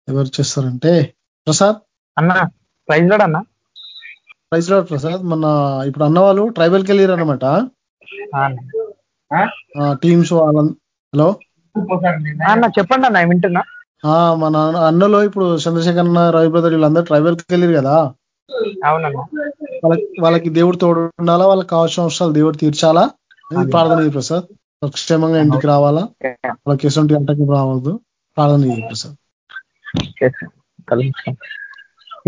ఎవరు చేస్తారంటే ప్రసాద్? అన్న ప్రైజ్ లాడ్ అన్న. Praise lord Prasad. మన ఇప్పుడు అన్న వాళ్ళు ట్రైబల్కి వెళ్ళిరు అనమాట టీమ్స్ వాళ్ళ హలో? అన్న చెప్పండి అన్న వింటున్నా. మన అన్నలో ఇప్పుడు చంద్రశేఖర్ అన్న రవి బ్రదర్ వీళ్ళందరూ ట్రైబల్కి వెళ్ళిరు కదా? అవునన్నా. వాళ్ళకి వాళ్ళకి దేవుడు తోడు ఉండాలా? వాళ్ళకి కావాల్సిన అవసరాలు దేవుడు తీర్చాలా? ప్రార్థన చేయ ప్రసాద్. క్షేమంగా ఇంటికి రావాలా? వాళ్ళకి ఎటువంటి అంటకి రావద్దు. ప్రార్థన చేయ ప్రసాద్.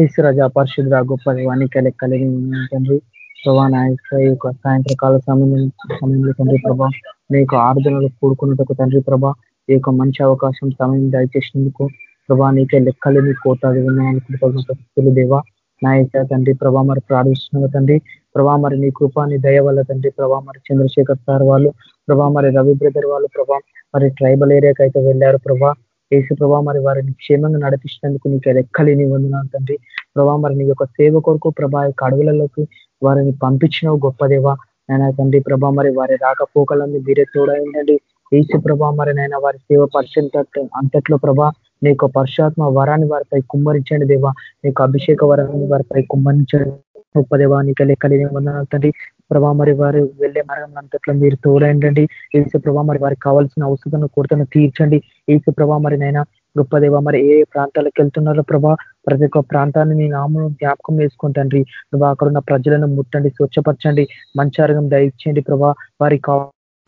ఈశ్వరజ పరిశుద్ధ గొప్ప దేవానికి కలిగి తండ్రి? ప్రభా నాయక యొక్క సాయంత్రకాల సమయం సమయంలో తండ్రి ప్రభా మీ యొక్క ఆర్ధనలు కూడుకున్నట్టు తండ్రి ప్రభా ఈ యొక్క మంచి అవకాశం సమయం దయచేసినందుకు ప్రభా నీకే లెక్కలేని కోటాది ఉన్నాయనుకుంటున్న దేవా. నాయక తండ్రి ప్రభా మరి ప్రార్థిస్తున్న తండ్రి? ప్రభా మరి నీ కృపా నీ దయ వల్ల తండ్రి ప్రభా మరి చంద్రశేఖర్ సార్ వాళ్ళు ప్రభా మరి రవి బ్రదర్ వాళ్ళు ప్రభా మరి ట్రైబల్ ఏరియాకి అయితే వెళ్ళారు ప్రభా. యేసు ప్రభా మరి వారిని క్షేమంగా నడిపించినందుకు నీకు లెక్కలేని వందనాలు తండ్రి. ప్రభా మరి నీ యొక్క సేవ కొరకు ప్రభా యొక్క అడవులలోకి వారిని పంపించినవు గొప్పదేవా నైనా తండ్రి ప్రభా మరి వారి రాకపోకలన్నీ మీరే తోడైందండి ఏసు ప్రభా మరి నైనా వారి సేవ పరిచయం అంతట్లో ప్రభా నీ యొక్క పరుషాత్మ వరాన్ని వారిపై కుమ్మరించండి దేవా. నీకు అభిషేక వరాన్ని వారిపై కుమ్మరించండి. గొప్ప దేవా నీకు లెక్కలేని వందనాలు తండ్రి ప్రభా మరి వారు వెళ్ళే మార్గం అంతట్లో మీరు తోడండి ఏసు ప్రభా మరి వారికి కావాల్సిన ఔషధను కొరతను తీర్చండి. ఏసు ప్రభా మరి నైనా గొప్ప దేవ మరి ఏ ప్రాంతాలకు వెళ్తున్నారో ప్రభా ప్రతి ఒక్క ప్రాంతాన్ని మీ నామం జ్ఞాపకం వేసుకుంటండి నువ్వు అక్కడ ఉన్న ప్రజలను ముట్టండి స్వచ్ఛపరచండి మంచి ఆరోగ్యం దయచేయండి ప్రభా. వారికి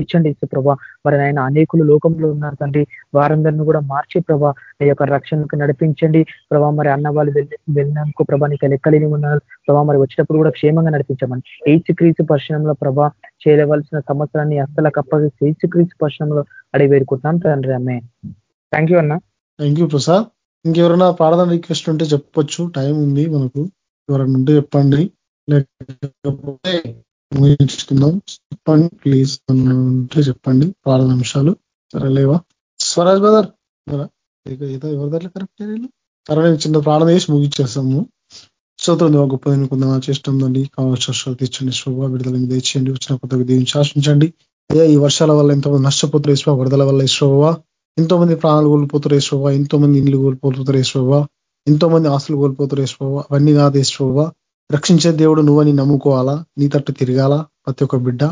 ఇచ్చండి ప్రభా మరి ఆయన అనేకులు లోకంలో ఉన్నారు తండ్రి. వారందరిని కూడా మార్చి ప్రభా నీ యొక్క రక్షణకు నడిపించండి. ప్రభా మరి అన్న వాళ్ళు వెళ్ళి వెళ్ళినందుకు ప్రభా నీకు లెక్కలేని ఉన్నారు. ప్రభా మరి వచ్చినప్పుడు కూడా క్షేమంగా నడిపించమని. ఏచుక్రీసు పరిశ్రమలో ప్రభా చేయవలసిన సంవత్సరాన్ని అస్సలకు అప్పగిస్తే ఏచుక్రీసు పరిశ్రమలో అడిగి వేడుకుంటున్నాం తండ్రి. అమ్మే థ్యాంక్ యూ అన్న. Thank you Prasad. ఇంకెవరైనా ప్రార్థన రిక్వెస్ట్ ఉంటే చెప్పొచ్చు. టైం ఉంది మనకు. ఎవరైనా ఉంటే చెప్పండి. లేకపోతే ముగించుకుందాం చెప్పండి ప్లీజ్ ఉంటే చెప్పండి. పాల నిమిషాలు. సరే లేవా? స్వరాజ్ బదర్ ఏదో ఎవరి దగ్గర కరెక్ట్ సరే చిన్న ప్రాణం చేసి ముగించేస్తాము స్తోత్రం గొప్ప కొంత చేస్తుందండి కావాల్సిన తీర్చండి. శుభ విడుదల మీద ఇచ్చేయండి వచ్చిన కొత్తగా దీవించి శాసించండి అయ్యా ఈ వర్షాల వల్ల ఎంతోమంది నష్టపోతురు వేసుకో వరదల వల్ల ఇసుకోవా ఎంతో మంది ప్రాణాలు కోల్పోతారు వేసుకోవా ఎంతో మంది ఇండ్లు కోల్పోతారు వేసుకోవా ఎంతో మంది ఆస్తులు కోల్పోతారు వేసుకోవా అవన్నీ కాదు వేసుకోవా రక్షించే దేవుడు నువ్వని నమ్ముకోవాలా? నీ తట్టు తిరగాల? ప్రతి ఒక్క బిడ్డ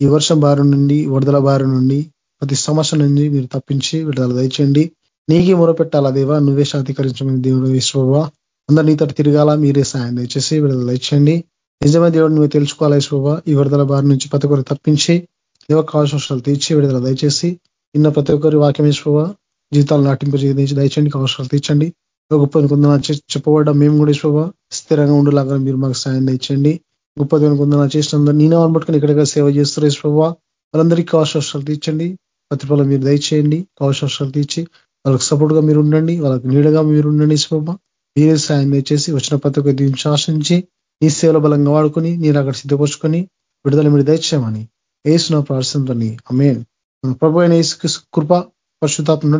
ఈ వర్షం బారి నుండి వరదల బారి నుండి ప్రతి సమస్య నుండి మీరు తప్పించి విడుదల దయచేయండి. నీకే మొరపెట్టాలా దేవా? నువ్వే శాతీకరించమని దేవుడు వేసుకోవా అందరు నీ తట్టు తిరగాల? మీరే సాయం దయచేసి విడుదల దయచేయండి. నిజమే దేవుడు నువ్వు తెలుసుకోవాలా వేసుకోవా ఈ వరదల బారి నుంచి ప్రతి ఒక్కరు తప్పించి దేవ కావలసిన తీర్చి విడుదల దయచేసి నిన్న ప్రతి ఒక్కరి వాక్యం వేసుకోవా జీతాలు నాటింపజేయించి దయచేయండి కావలసిన తీర్చండి. గొప్ప కొందరు చెప్పబడ్డా మేము కూడా ఇసుకోవా స్థిరంగా ఉండేలాగా మీరు మాకు సాయం దయచేయండి. గొప్ప కొందన చేసిన నేను పట్టుకుని ఇక్కడ సేవ చేస్తారు ఇసుకోవా వాళ్ళందరికీ అవసరాలు తీర్చండి. ప్రతిఫలం మీరు దయచేయండి. కావలసిన తీర్చి వాళ్ళకి సపోర్ట్గా మీరు ఉండండి. వాళ్ళకి నీడగా మీరు ఉండండి ఇసుకోవా మీరే సాయం దయచేసి వచ్చిన ప్రతి ఒక్క దీన్ని శాసించి నీ సేవల బలంగా వాడుకొని నేను అక్కడ సిద్ధపరుచుకొని విడుదల మీరు దయచేయమని వేసిన ప్రార్థనతో అమేన్ ప్రభు అయిన కృప పరిశుద్ధాత్మ